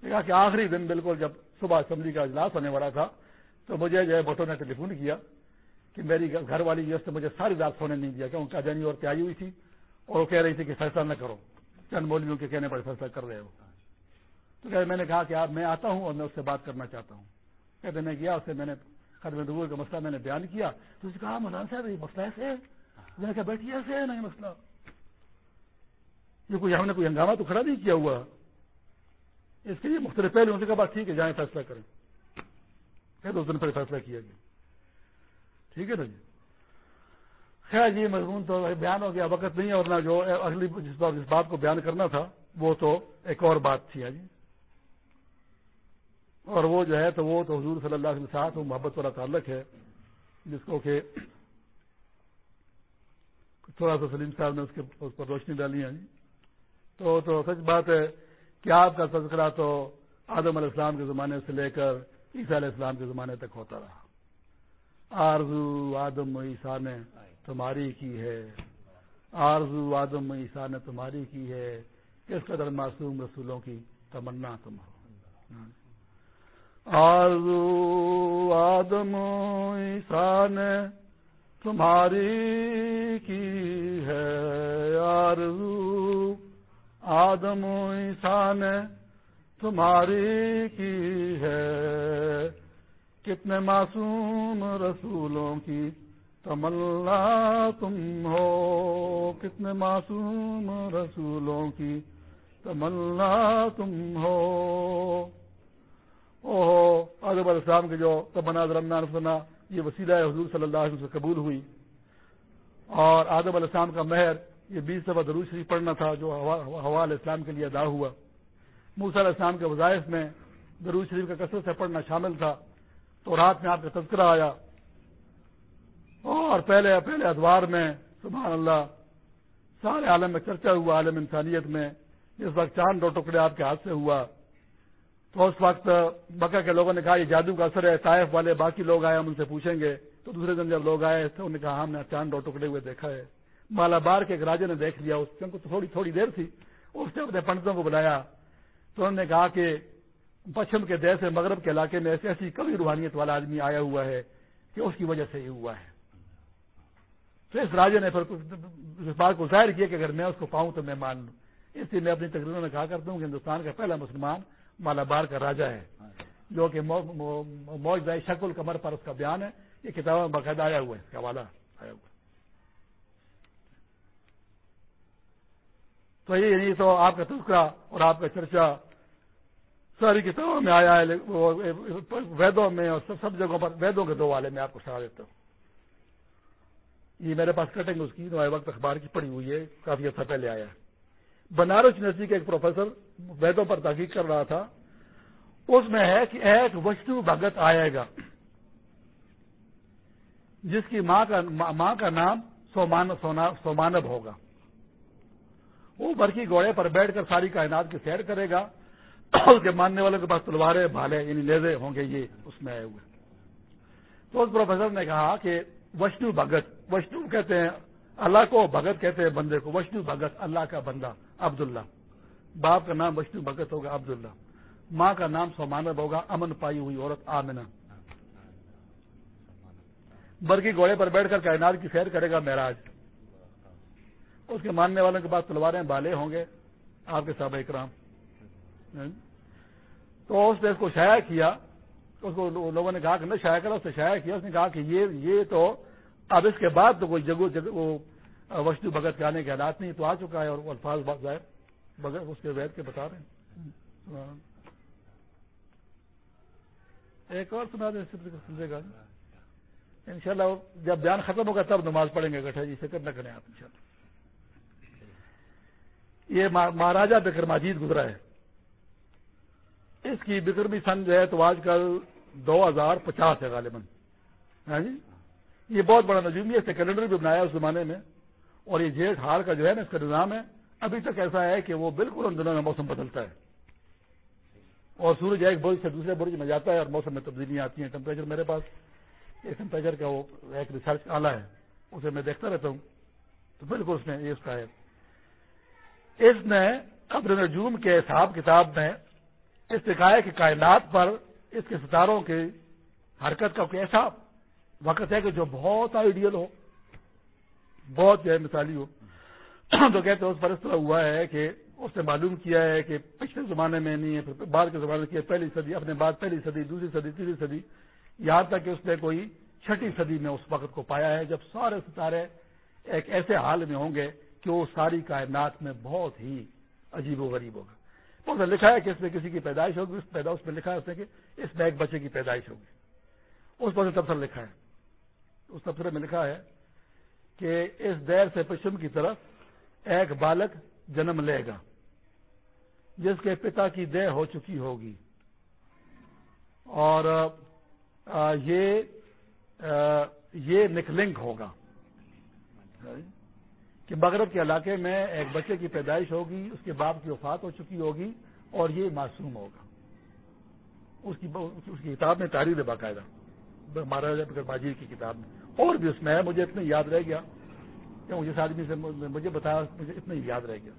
کہا کہ آخری دن بالکل جب صبح اسمبلی کا اجلاس ہونے والا تھا، تو مجھے جو ہے بٹوں نے ٹیلی فون کیا کہ میری گھر والی جو سے مجھے ساری رات سونے نہیں دیا کیونکہ جانی اور پیائی ہوئی تھی اور وہ کہہ رہی تھی کہ فیصلہ نہ کرو۔ چند مولویوں کے کہنے پر فیصلہ کر رہے ہو۔ تو کہ میں نے کہا کہ آپ، میں آتا ہوں اور میں اس سے بات کرنا چاہتا ہوں۔ کہتے، میں گیا اسے میں نے ختم دور کا مسئلہ میں نے بیان کیا۔ تو اسے کہا، مولانا صاحب، یہ مسئلہ ایسے ہے میں نے کہا ایسے ہے نا یہ مسئلہ۔ یہ کوئی ہم نے کوئی ہنگامہ تو کھڑا نہیں کیا ہوا۔ اس کے لیے مختلف پہلے ان سے کہا بات ٹھیک ہے، جائیں، فیصلہ کریں۔ پھر دو دن پہلے فیصلہ کیا گیا۔ ٹھیک ہے نا جی؟ خیر جی مضمون تو بیان ہو گیا۔ وقت نہیں اور نہ جو اگلی جس بات جس بات کو بیان کرنا تھا، وہ تو ایک اور بات تھی۔ ہاں جی؟ اور وہ جو ہے تو وہ تو حضور صلی اللہ علیہ ساتھ محبت والا تعلق ہے، جس کو کہ تھوڑا سا سلیم صاحب نے اس کے اس پر روشنی ڈالی ہے جی۔ تو تو سچ بات ہے کہ آپ کا تذکرہ تو آدم علیہ السلام کے زمانے سے لے کر عیسیٰ علیہ السلام کے زمانے تک ہوتا رہا۔ آرزو آدم و عیسیٰ نے تمہاری کی ہے۔ آرزو آدم و عیسیٰ نے تمہاری کی ہے۔ کس قدر معصوم رسولوں کی تمنا تم ہو۔ آرزو آدم و عیسیٰ نے تمہاری کی ہے آرزو آدم و عیسیٰ تمہاری کی ہے۔ کتنے معصوم رسولوں کی تمنا تم ہو۔ کتنے معصوم رسولوں کی تمنا تم ہو۔ او علیہ السلام کے جو تمنا رمضان سنا یہ وسیلہ حضور صلی اللہ علیہ وسلم سے قبول ہوئی۔ اور آدم علیہ السلام کا مہر یہ بیس دفعہ دروش شریف پڑھنا تھا جو ہوا علیہ السلام کے لیے ادا ہوا۔ موسیٰ علیہ السلام کے وظائف میں دروش شریف کا کثرت سے پڑھنا شامل تھا۔ تو رات میں آپ کا تذکرہ آیا۔ اور پہلے پہلے ادوار میں سبحان اللہ سارے عالم میں چرچا ہوا، عالم انسانیت میں، جس وقت چاند دو ٹکڑے آپ کے ہاتھ سے ہوا۔ تو اس وقت مکہ کے لوگوں نے کہا، یہ جادو کا اثر ہے، طائف والے باقی لوگ آئے، ہم ان سے پوچھیں گے۔ تو دوسرے دن جب لوگ آئے تو انہوں نے کہا ہاں، ہم نے چاند دو ٹکڑے ہوئے دیکھا ہے۔ مالا بار کے ایک راجے نے دیکھ لیا، اس کو تھوڑی تھوڑی دیر تھی۔ اس نے اپنے پنڈتوں کو بلایا۔ تو انہوں نے کہا کہ پچھم کے دیش سے مغرب کے علاقے میں ایسی ایسی کبھی روحانیت والا آدمی آیا ہوا ہے کہ اس کی وجہ سے یہ ہوا ہے۔ تو اس راجے نے پھر اس بات کو ظاہر کیا کہ اگر میں اس کو پاؤں تو میں مان لوں۔ اس لیے میں اپنی تقریروں میں کہا کرتا ہوں کہ ہندوستان کا پہلا مسلمان مالابار کا راجا ہے، جو کہ موج شکل کمر پر اس کا بیان ہے، یہ کتاب میں باقاعدہ آیا ہوا ہے، اس کا حوالہ آیا ہوا تو یہ نہیں تو آپ کا تذکرہ اور آپ کا چرچا ساری کتابوں میں آیا ہے ویدوں میں اور سب جگہوں پر، ویدوں کے دو والے میں آپ کو سہا دیتا ہوں۔ یہ میرے پاس کٹنگ اس کی وقت اخبار کی پڑی ہوئی ہے، کافی عرصہ پہلے آیا ہے۔ بنارس یونیورسٹی کے ایک پروفیسر ویدوں پر تحقیق کر رہا تھا، اس میں ہے کہ ایک وشنو بھگت آئے گا، جس کی ماں کا ماں کا نام سومانب ہوگا۔ وہ برقی گھوڑے پر بیٹھ کر ساری کائنات کی سیر کرے گا اس کے ماننے والوں کے پاس تلوارے بھالے یعنی لیزے ہوں گے، یہ اس میں آئے ہوئے۔ تو اس پروفیسر نے کہا کہ وشنو بھگت، وشنو کہتے ہیں اللہ کو، بھگت کہتے ہیں بندے کو، وشنو بھگت اللہ کا بندہ۔ عبداللہ۔ باپ کا نام وشنو بھگت ہوگا عبداللہ۔ ماں کا نام سومانب ہوگا امن پائی ہوئی عورت آمنہ۔ برقی گھوڑے پر بیٹھ کر کائنات کی سیر کرے گا معراج۔ اس کے ماننے والوں کے پاس تلواریں بالے ہوں گے آپ کے صاحب اکرام۔ تو اس نے اس کو شائع کیا۔ اس کو لوگوں نے کہا کہ نہ شائع کرا اس نے شائع کیا۔ اس نے کہا کہ یہ تو اب اس کے بعد تو کوئی جگہ جگہ، وہ وشنو بھگت کے آنے کے حالات نہیں تو آ چکا ہے اور الفاظ ظاہر اس کے وید کے بتا رہے ہیں۔ ہاں۔ ایک اور سنا دیں سمجھے گا ان شاء اللہ جب بیان ختم ہوگا تب نماز پڑھیں گے گٹھا جی فکر نہ کریں آپ ان شاء اللہ یہ مہاراجا بکرماجید گزرا ہے۔ اس کی بکرمی سن جو ہے تو آج کل دو ہزار پچاس ہے غالباً۔ ہاں جی؟ یہ بہت بڑا نظومی ہے اس نے کیلنڈر بھی بنایا اس زمانے میں۔ اور یہ جیٹ ہار کا جو ہے نا اس کا نظام ہے، ابھی تک ایسا ہے کہ وہ بالکل ان دنوں میں موسم بدلتا ہے۔ اور سورج ایک برج سے دوسرے برج میں جاتا ہے اور موسم میں تبدیلیاں آتی ہیں۔ ٹمپریچر میرے پاس ایک ٹمپریچر کا وہ ایک ریسرچ آلہ ہے، اسے میں دیکھتا رہتا ہوں۔ تو بالکل اس میں یہ اس کا ہے۔ اس نے اپنے نجوم کے حساب کتاب میں اس نے کہا ہے کہ کائنات پر اس کے ستاروں کی حرکت کا کوئی ایسا وقت ہے کہ جو بہت آئیڈیل ہو۔ بہت جو ہے مثالی ہو۔ تو کہتے ہیں اس پر اس طرح ہوا ہے کہ اس نے معلوم کیا ہے کہ پچھلے زمانے میں نہیں ہے، پھر بعد کے زمانے کی پہلی صدی، اپنے بعد پہلی صدی، دوسری صدی، تیسری صدی، یہاں تک کہ اس نے کوئی چھٹی صدی میں اس وقت کو پایا ہے۔ جب سارے ستارے ایک ایسے حال میں ہوں گے کہ وہ ساری کائنات میں بہت ہی عجیب و غریب ہوگا۔ اس نے لکھا ہے کہ اس میں کسی کی پیدائش ہوگی، اس پیدائش میں لکھا ہے اس نے کہ اس میں ایک بچے کی پیدائش ہوگی۔ اس پر تبصر لکھا ہے۔ اس تبصرے میں لکھا ہے کہ اس دیر سے پشچم کی طرف ایک بالک جنم لے گا، جس کے پتا کی دہ ہو چکی ہوگی۔ اور یہ یہ نکلنگ ہوگا۔ کہ مغرب کے علاقے میں ایک بچے کی پیدائش ہوگی، اس کے باپ کی وفات ہو چکی ہوگی اور یہ معصوم ہوگا۔ اس کی اس کی کتاب میں تاریخ ہے باقاعدہ مہاراجا بکر باجی کی کتاب میں۔ اور بھی اس میں ہے، مجھے اتنا یاد رہ گیا کہ مجھے اس آدمی سے مجھے بتایا، مجھے اتنا ہی یاد رہ گیا۔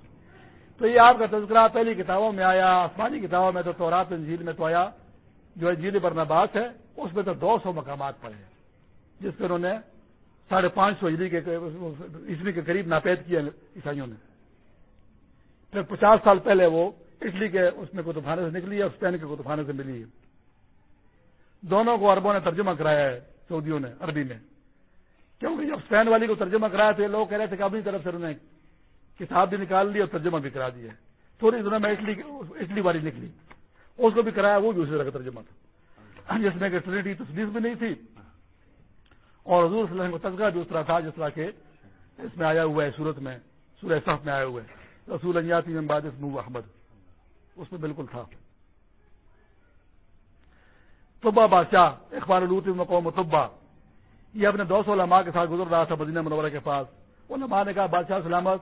تو یہ آپ کا تذکرہ پہلی کتابوں میں آیا، آسمانی کتابوں میں تو تورات، انجیل میں تو آیا، جو انجیل برنباس ہے، اس میں تو دو سو مقامات پڑے جس پہ انہوں نے ساڑھے پانچ سو عیسوی کے عیسوی کے قریب ناپید کیا عیسائیوں نے۔ پھر پچاس سال پہلے وہ اٹلی کے، اس میں کتفانے سے نکلی ہے اسپین کے کتفانے سے ملی ہے۔ دونوں کو اربوں نے ترجمہ کرایا ہے، سعودیوں نے، عربی میں۔ کیونکہ جب اسپین والی کو ترجمہ کرایا تھے لوگ کہہ رہے تھے کہ اپنی طرف سے انہوں نے کتاب بھی نکال لی اور ترجمہ بھی کرا دیا تھوڑی دنوں میں اٹلی اٹلی والی نکلی۔ اس کو بھی کرایا، وہ بھی اسی طرح کا ترجمہ تھا۔ ہاں، جس میں کہ ٹرینٹی تصویر بھی نہیں تھی۔ اور حضور صلی اللہ علیہ وسلم کو تذکرہ بھی اس طرح تھا، جس طرح کے اس میں آیا ہوا ہے، سورت میں، سورہ صف میں آیا ہوا ہے۔ رسول انجاتی بعد اسمو احمد۔ اس میں بالکل تھا۔ طبا بادشاہ، اخبار الوط مقوم طبا۔ یہ اپنے دو سو علماء کے ساتھ گزر رہا تھا مدینہ منورہ کے پاس۔ علماء نے کہا، بادشاہ سلامت،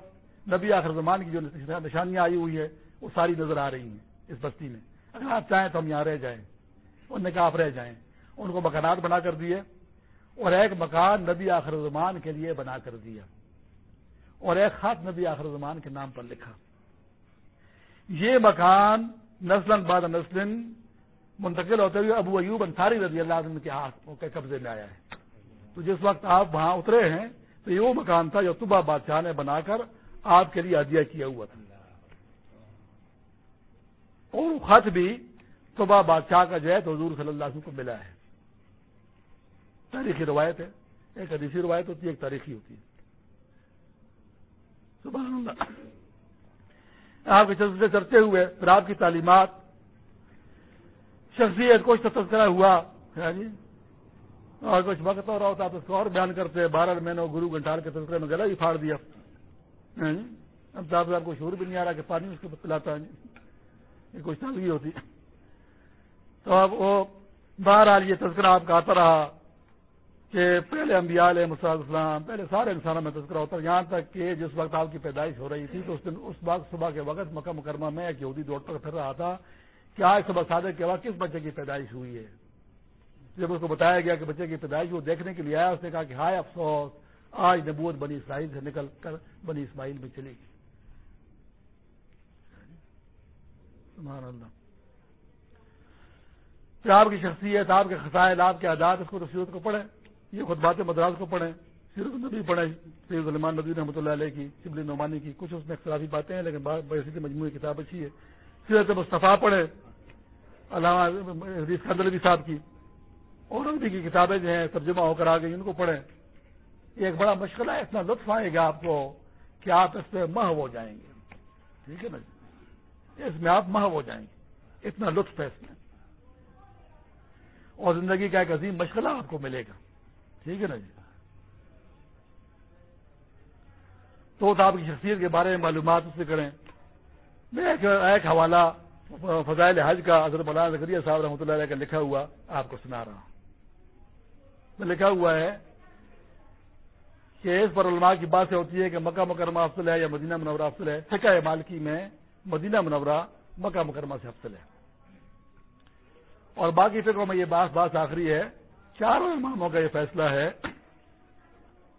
نبی آخر زمان کی جو نشانیاں آئی ہوئی ہے وہ ساری نظر آ رہی ہیں اس بستی میں۔ اگر آپ چاہیں تو ہم یہاں رہ جائیں۔ انہوں نے کہا، آپ رہ جائیں۔ ان کو مکانات بنا کر دیے اور ایک مکان نبی آخر زمان کے لیے بنا کر دیا۔ اور ایک خط نبی آخر زمان کے نام پر لکھا۔ یہ مکان نسل بعد نسل منتقل ہوتے ہوئے ابو ایوب انصاری رضی اللہ عنہ کے ہاتھ کے قبضے میں آیا ہے۔ تو جس وقت آپ وہاں اترے ہیں، تو یہ وہ مکان تھا جو طبا بادشاہ نے بنا کر آپ کے لیے ہدیہ کیا ہوا تھا۔ اور خط بھی صبح بادشاہ کا جو ہے تو حضور صلی اللہ علیہ وسلم کو ملا ہے۔ تاریخی روایت ہے۔ ایک حدیثی روایت ہوتی ہے، ایک تاریخی ہوتی ہے۔ اللہ۔ آپ کے چلتے ہوئے پھر آپ کی تعلیمات، شخصیت کچھ تو تذکرہ ہوا۔ ہاں جی۔ اور کچھ وقت ہو رہا ہوتا تو اس کو اور بیان کرتے بارہ مہینوں گرو گھنٹال کے تذکرے میں گلا ہی پھاڑ دیا۔ اب صاحب صاحب کو شور بھی نہیں آ رہا کہ پانی اس کو پلاتا ہے۔ یہ کچھ تازگی ہوتی۔ تو اب وہ بہرحال یہ تذکرہ آپ کا آتا رہا کہ پہلے انبیاء علیہ مساط اسلام پہلے سارے انسانوں میں تذکرہ ہوتا یہاں تک کہ جس وقت آپ کی پیدائش ہو رہی تھی تو اس دن اس وقت صبح کے وقت مکہ مکرمہ میں ایک یہودی دوڑ کر پھر رہا تھا کہ آج صبح صادق کے وقت کس بچے کی پیدائش ہوئی ہے؟ جب اس کو بتایا گیا کہ بچے کی پیدائش وہ دیکھنے کے لیے آیا، اس نے کہا کہ ہائے افسوس، آج نبوت بنی اسرائیل سے نکل کر بنی اسماعیل میں چلے گی۔ اللہ۔ پھر آپ کی شخصیت آپ کے خسائل آپ کے عادات اس کو رسیت کو پڑھیں۔ یہ خود بات مدراس کو پڑھیں۔ سیرت النبی پڑھیں۔ سید المان نبی رحمۃ اللہ علیہ کی شبلی نعمانی کی کچھ اس میں اختلافی باتیں ہیں، لیکن بحثی مجموعی کتاب اچھی ہے۔ سیرت مصطفیٰ پڑھیں۔ علامہ حدیث خاندلوی صاحب کی۔ اور عربی کی کتابیں جو ہیں، ترجمہ ہو کر آ گئی، ان کو پڑھیں۔ یہ ایک بڑا مشغلہ ہے، اتنا لطف آئے گا آپ کو کہ آپ اس پہ مہ ہو جائیں گے۔ ٹھیک ہے نا جی؟ اس میں آپ مہ ہو جائیں گے۔ اتنا لطف ہے اس میں۔ اور زندگی کا ایک عظیم مشغلہ آپ کو ملے گا۔ ٹھیک ہے نا جی؟ تو آپ کی شخصیت کے بارے میں معلومات اس سے کریں۔ میں ایک حوالہ، فضائل حج کا حضرت مولانا زکریہ صاحب رحمۃ اللہ علیہ کا لکھا ہوا آپ کو سنا رہا ہوں۔ میں لکھا ہوا ہے کہ اس پر علماء کی بات سے ہوتی ہے کہ مکہ مکرمہ افضل ہے یا مدینہ منورہ افضل ہے؟ فقہ مالکی میں مدینہ منورہ مکہ مکرمہ سے افضل ہے۔ اور باقی فکروں میں یہ بات بات آخری ہے، چاروں اماموں کا یہ فیصلہ ہے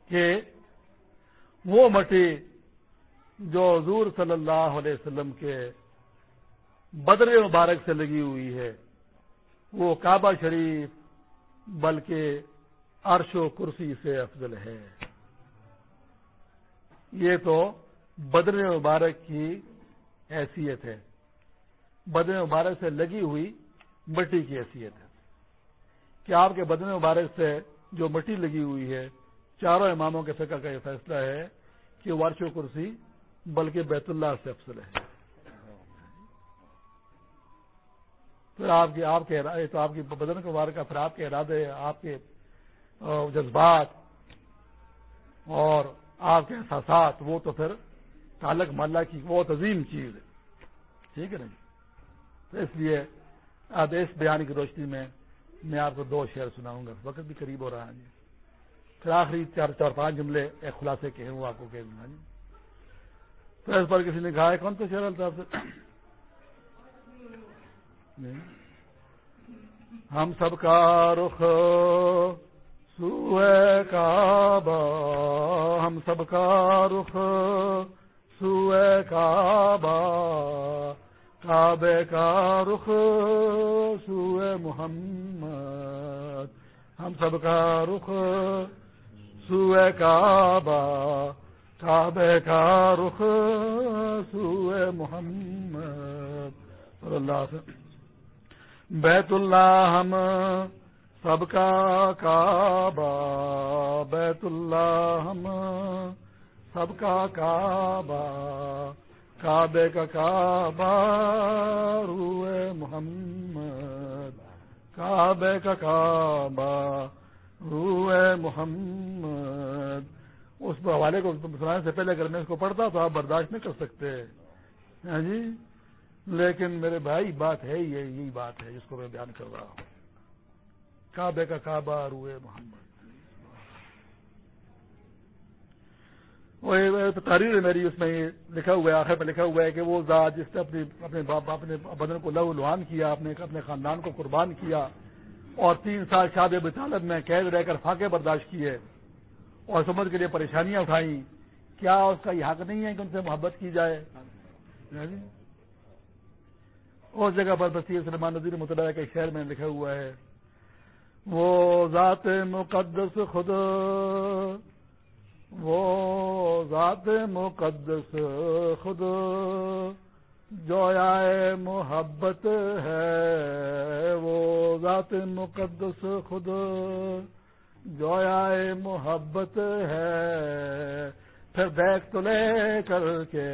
کہ وہ مٹی جو حضور صلی اللہ علیہ وسلم کے بدر مبارک سے لگی ہوئی ہے، وہ کعبہ شریف بلکہ عرش و کرسی سے افضل ہے۔ یہ تو بدر مبارک کی حیثیت ہے۔ بدن مبارک سے لگی ہوئی مٹی کی حیثیت ہے۔ کہ آپ کے بدن مبارک سے جو مٹی لگی ہوئی ہے، چاروں اماموں کے فقہ کا یہ فیصلہ ہے کہ ورش و کرسی بلکہ بیت اللہ سے افسر ہے۔ پھر آپ کی آپ کے تو آپ کی بدن کے بارے کا پھر آپ کے ارادے، آپ کے جذبات اور آپ کے احساسات، وہ تو پھر تعلق مالا کی بہت عظیم چیز ہے۔ ٹھیک ہے نا جی؟ تو اس لیے اب اس بیان کی روشنی میں میں آپ کو دو شعر سناؤں گا۔ وقت بھی قریب ہو رہا ہے۔ جی پھر آخری چار چار، پانچ جملے ایک خلاصے کے ہیں وہ آپ کو کہہ دوں گا جی۔ تو اس پر کسی نے کہا ہے، کون سا شعر صاحب؟ سے ہم سب کا رخ سوئے کعبہ، ہم سب کا رخ سوئے کعبہ، کعبے کا رخ سوئے محمد، ہم سب کا رخ سوئے کعبہ، کعبے کا رخ سوئے محمد۔ صلی اللہ سے، بیت اللہ ہم سب کا کعبہ بیت اللہ ہم سب کا کعبہ کعبے کا کعبہ روئے محمد کعبے کا کعبہ روئے محمد اس حوالے کو سنانے سے پہلے اگر میں اس کو پڑھتا تو آپ برداشت نہیں کر سکتے ہاں جی لیکن میرے بھائی بات ہے یہی بات ہے جس کو میں بیان کر رہا ہوں کعبے کا کعبہ روئے محمد۔ وہ تحریر میری، اس میں لکھا ہوا ہے، آخر میں لکھا ہوا ہے کہ وہ ذات جس نے اپنی اپنے اپنے بدن کو لہو لوہان کیا، اپنے اپنے خاندان کو قربان کیا، اور تین سال شاد بطالت میں قید رہ کر فاقے برداشت کیے، اور سمجھ کے لیے پریشانیاں اٹھائیں، کیا اس کا یہ حق نہیں ہے کہ ان سے محبت کی جائے؟ اس جگہ پر بصیر سلمان نظیر مطالعہ کے شہر میں لکھا ہوا ہے وہ ذات مقدس خود، وہ ذات مقدس خود۔ جو آئے محبت ہے، وہ ذات مقدس خود۔ جو آئے محبت ہے، پھر دیکھ تو لے کر کے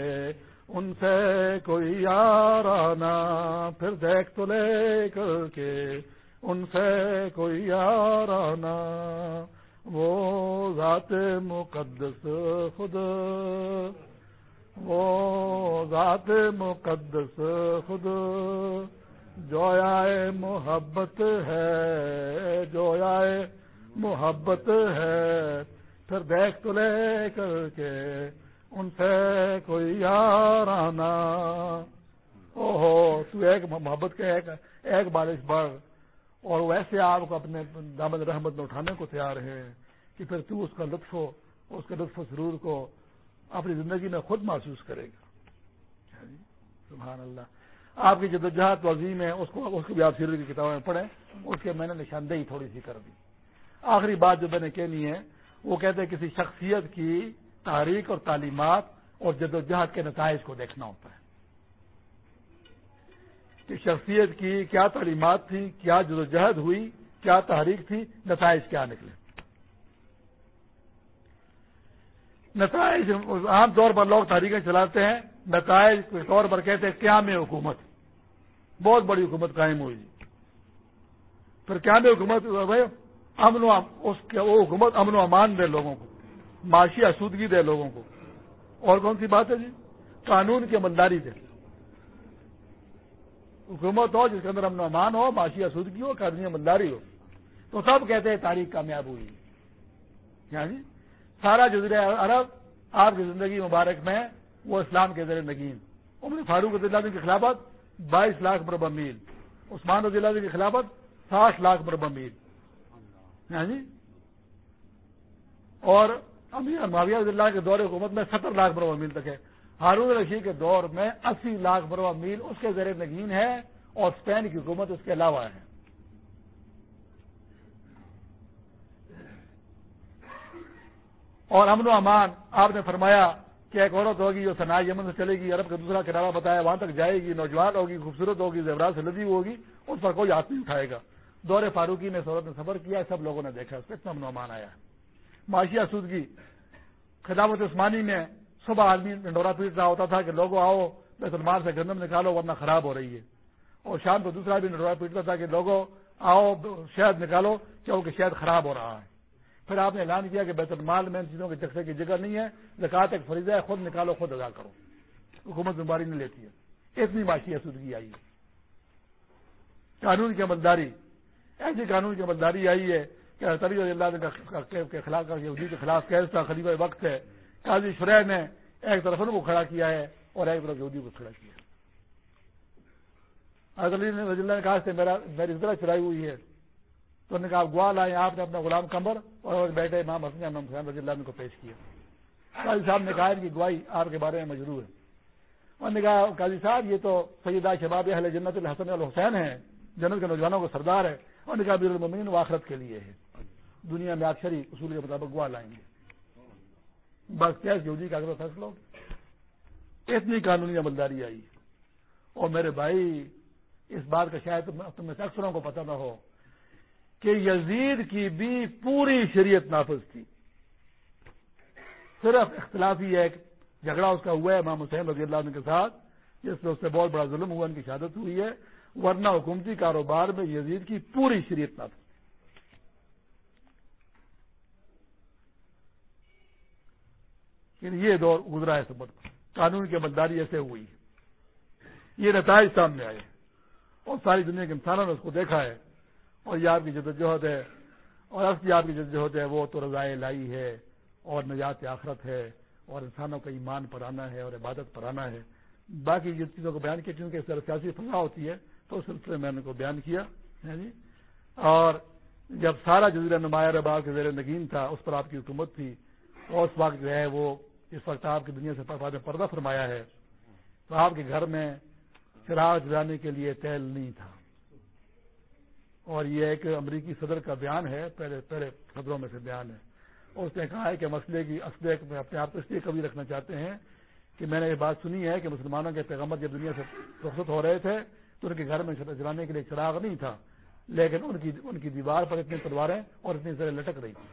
ان سے کوئی یار آنا پھر دیکھ تو لے کر کے ان سے کوئی یار آنا وہ ذات مقدس خود۔ وہ ذات مقدس خود۔ جو آئے محبت ہے جو آئے محبت ہے۔ پھر دیکھ تو لے کر کے ان سے کوئی یار آنا او تو ایک محبت کے ایک ایک بارش بڑھ اور ویسے آپ کو اپنے دامد رحمت میں اٹھانے کو تیار ہے کہ پھر تو اس کا لطف اس کے لطف و سرور کو اپنی زندگی میں خود محسوس کرے گا۔ سبحان اللہ۔ آپ کی جدوجہد عظیم ہے، اس کو اس کو بھی آپ سیرت کی کتابیں پڑھیں۔ اس کے میں نے نشاندہی تھوڑی سی کر دی۔ آخری بات جو میں نے کہنی ہے، وہ کہتے ہیں کسی شخصیت کی تاریخ اور تعلیمات اور جدوجہد کے نتائج کو دیکھنا ہوتا ہے۔ کہ شخصیت کی کیا تعلیمات تھی کیا جدوجہد ہوئی، کیا تحریک تھی، نتائج کیا نکلے۔ نتائج عام طور پر لوگ تحریکیں چلاتے ہیں، نتائج کے طور پر کہتے ہیں کیا میں حکومت۔ بہت بڑی حکومت قائم ہوئی۔ پھر کیا میں حکومت امن و اس کے وہ حکومت امن و امان دے لوگوں کو، معاشی آسودگی دے لوگوں کو۔ اور کون سی بات ہے جی؟ قانون کی عملداری دے۔ حکومت ہو، جس کے اندر امن و امان ہو، معاشی آسودگی ہو قانونی عملداری ہو، تو سب کہتے ہیں تاریخ کامیاب ہوئی۔ کیا جی سارا جزیر عرب، آپ کی زندگی مبارک میں وہ اسلام کے ذریعے نگین۔ عمر فاروق رضی اللہ کی خلافت، بائیس لاکھ مربع میل۔ عثمان رضی اللہ کی خلافت، ساٹھ لاکھ مربع میل۔ جی اور معاویہ رضی اللہ کے دور حکومت میں ستر لاکھ مربع میل تک ہے۔ ہارون رشید کے دور میں اسی لاکھ بروا میل اس کے زیر نگین ہے اور اسپین کی حکومت اس کے علاوہ ہے۔ اور امن و امان، آپ نے فرمایا کہ ایک عورت ہوگی جو سنا یمن سے چلے گی، عرب کا دوسرا کنارہ بتایا، وہاں تک جائے گی، نوجوان ہوگی، خوبصورت ہوگی، زیورات سے لدی ہوگی، اس پر کوئی ہاتھ نہیں اٹھائے گا۔ دور فاروقی نے سورت میں سفر کیا، سب لوگوں نے دیکھا، اس پہ اتنا امن و امان آیا۔ معاشی آسودگی، خلافت عثمانی میں صبح آدمی ڈنڈورا پیٹ رہا ہوتا تھا کہ لوگوں آؤ، بیت المال سے گندم نکالو، ورنہ خراب ہو رہی ہے۔ اور شام کو دوسرا بھی ڈنڈورا پیٹتا تھا کہ لوگوں آؤ، شہد نکالو کیونکہ شہد خراب ہو رہا ہے۔ پھر آپ نے اعلان کیا کہ بیت المال میں ان چیزوں کے چکسے کی جگہ نہیں ہے زکات ایک فریضہ ہے، خود نکالو، خود ادا کرو۔ حکومت ذمہ نہیں لیتی ہے۔ اتنی معاشی آسودگی آئی ہے۔ قانون کی عملداری، ایسی قانون کی عملداری آئی ہے کہ اللہ کے خلاف یہودی کے خلاف کیس تھا، خلیفہ وقت ہے۔ قاضی شرح نے ایک طرف ان کو کھڑا کیا ہے اور ایک طرف یہودی کو کھڑا کیا رضی اللہ نے کہا میرا میری طرح چرائی ہوئی ہے۔ تو انہوں نے کہا گوا لائے آپ نے اپنا غلام کمبر اور بیٹھے امام حسن امام حسین رضی اللہ کو پیش کیا۔ قاضی صاحب نے کہا، ان کی گواہی آپ کے بارے میں مجرور ہے۔ انہوں نے کہا، قاضی صاحب، یہ تو سیدہ شباب اہل جنت الحسن الحسین ہیں، جنت کے نوجوانوں کو سردار ہے۔ انہوں نے کہا بیر المین واخرت کے لیے ہے۔ دنیا میں آخری اصول کے مطابق گوا لائیں گے۔ بس کیا یہودی کا اگر فیصلہ اتنی قانونی عملداری آئی۔ اور میرے بھائی، اس بات کا شاید تمہیں اکثروں کو پتہ نہ ہو کہ یزید کی بھی پوری شریعت نافذ تھی۔ صرف اختلافی ایک جھگڑا اس کا ہوا ہے امام حسین رضی اللہ عنہ کے ساتھ، جس میں اس سے بہت بڑا ظلم ہوا، ان کی شہادت ہوئی ہے۔ ورنہ حکومتی کاروبار میں یزید کی پوری شریعت نافذ یہ دور گزرا ہے سب قانون کی عملداری ایسے ہوئی یہ نتائج سامنے آئے۔ اور ساری دنیا کے انسانوں نے اس کو دیکھا ہے۔ اور یہ آپ کی جدوجہد ہے۔ اور اصلی آپ کی جدوجہد ہے، وہ تو رضائے لائی ہے۔ اور نجات آخرت ہے۔ اور انسانوں کا ایمان پر آنا ہے اور عبادت پر آنا ہے۔ باقی جن چیزوں کو بیان کیا کیونکہ اس طرح سیاسی فضا ہوتی ہے، تو اس سلسلے میں نے کو بیان کیا جی؟ اور جب سارا جزیرہ نمایاں باغ کے زیر نگین تھا، اس پر آپ کی حکومت تھی اور اس وقت جو ہے وہ اس وقت آپ کی دنیا سے پردہ فرمایا ہے تو آپ کے گھر میں چراغ جلانے کے لیے تیل نہیں تھا۔ اور یہ ایک امریکی صدر کا بیان ہے، پہلے پہلے خبروں میں سے بیان ہے۔ اور اس نے کہا ہے کہ مسئلے کی اسلحے میں اپنے آپ کو اس لیے کبھی رکھنا چاہتے ہیں کہ میں نے یہ بات سنی ہے کہ مسلمانوں کے پیغمبر جب دنیا سے رخصت ہو رہے تھے تو ان کے گھر میں جلانے کے لیے چراغ نہیں تھا، لیکن ان کی ان کی دیوار پر اتنی تلواریں اور اتنی زرے لٹک رہی تھی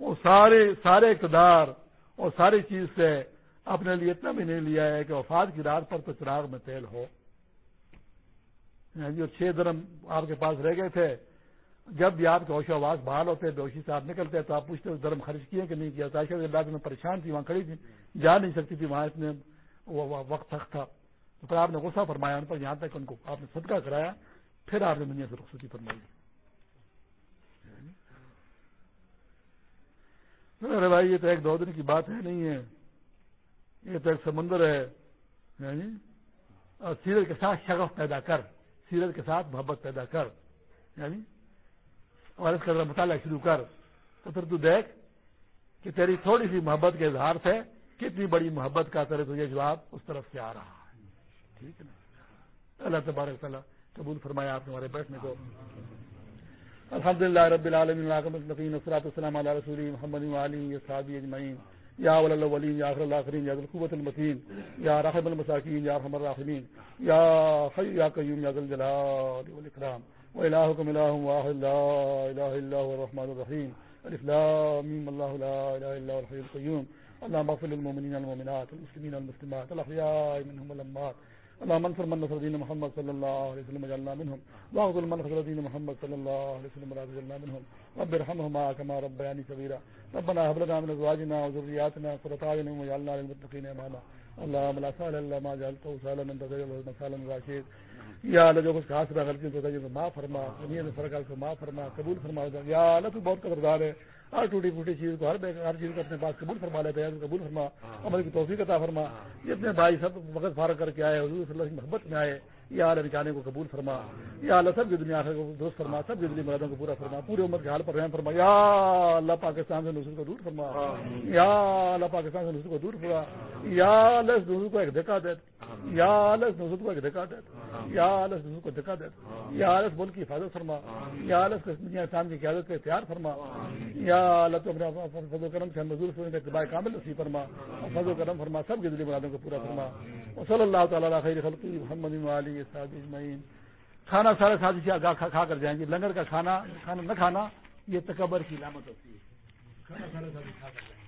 وہ سارے سارے اقتدار اور ساری چیز سے اپنے لیے اتنا بھی نہیں لیا ہے کہ وفات کی رات پر تو چراغ میں تیل ہو۔ یعنی جو چھ درم آپ کے پاس رہ گئے تھے، جب بھی آپ کے ہوش آواز بحال ہوتے بے ہوشی سے آپ نکلتے تو آپ پوچھتے درم خرچ کیے کہ نہیں کیا؟ تاشا اللہ میں پریشان تھی، وہاں کھڑی تھی، جا نہیں سکتی تھی، وہاں اتنے وقت سخت تھا۔ تو پھر آپ نے غصہ فرمایا، ان پر یہاں تک ان کو آپ نے صدقہ کرایا، پھر آپ نے دنیا سے رخصتی فرمائی۔ ارے بھائی یہ تو ایک دو دن کی بات ہے، نہیں ہے۔ یہ تو ایک سمندر ہے یعنی اور سیرت کے ساتھ شغف پیدا کر، سیرت کے ساتھ محبت پیدا کر یعنی اور اس کا مطالعہ شروع کر۔ تو پھر تو دیکھ کہ تیری تھوڑی سی محبت کے اظہار سے کتنی بڑی محبت کا کرے تجھے جواب اس طرف سے آ رہا ہے۔ ٹھیک ہے نا؟ اللہ تبارک تعالیٰ قبول فرمایا آپ نے ہمارے بیٹھنے کو۔ الحمد للہ رب العالمین السلام علیہ رسول محمد علی صحابی اجمعین. یا اول الاولین، یا اخر الاخرین، یا القوت المتین، یا رحم المساکین، یا رحم الراحمین، یا خی یا قیوم، یا ذل جلال والاکرام. و الہکم الہ واحد، لا الہ الا هو الرحمن الرحیم. الف لام، میم، اللہ لا الہ الا هو الحی القیوم. اللهم اغفر للمؤمنین والمؤمنات، والمسلمین والمسلمات، الاحیاء منهم والاموات اللهم انصر من نصر دين محمد صلى الله عليه وسلم وجعلنا منهم. واغفر من نصر دين محمد صلى الله عليه وسلم وجعلنا منهم. رب ارحمهما كما ربياني صغيرا. ربنا هب لنا من ازواجنا وذرياتنا قرة اعين واجعلنا للمتقين اماما. اللهم لا سهل الا ما جعلته سهلا انت تجعل سهلا راشد. یا اللہ جو کچھ خاص رہا غلطی تو معاف فرما. دنیا میں فرق کو معاف فرما، قبول فرما، یا اللہ تو بہت قدردار ہے. ہر ٹوٹی پھوٹی چیز کو ہر ہر چیز کو اپنے پاس قبول فرما لیتے ہیں قبول فرما عمل کی توفیق عطا فرما۔ جتنے بھائی سب وقت فارغ کر کے آئے حضور صلی اللہ علیہ محبت میں آئے۔ یا اللہ نکالنے کو قبول فرما یا اللہ سب کی دنیا کو درست فرما سب کی دلی مرادوں کو پورا فرما پورے عمر کے حال پر رحم فرما یا اللہ پاکستان سے نسل کو دور فرما یا اللہ پاکستان سے نسل کو دور فرما یا اللہ اس نسل کو ایک دھکا دے یا اللہ اس نسل کو ایک دھکا دے یا اللہ اس نسل کو دھکا دے یا اللہ اس ملک کی حفاظت فرما یا اللہ اس دنیا انسان کی قیادت کا اختیار فرما یا اللہ تو اپنے فضل و کرم سے مزدور سے اتباع کامل نصیب فرما فضل و کرم فرما سب کی دلی مرادوں کو پورا فرما۔ صلی اللہ تعالیٰ خیر خلقی محمد علی صاحب اجمعین۔ کھانا سارے ساتھی سے کھا کھا کر جائیں گے۔ لنگر کا کھانا کھانا نہ کھانا، یہ تکبر کی علامت ہوتی ہے۔ کھانا سارے ساتھی کھا کر جائیں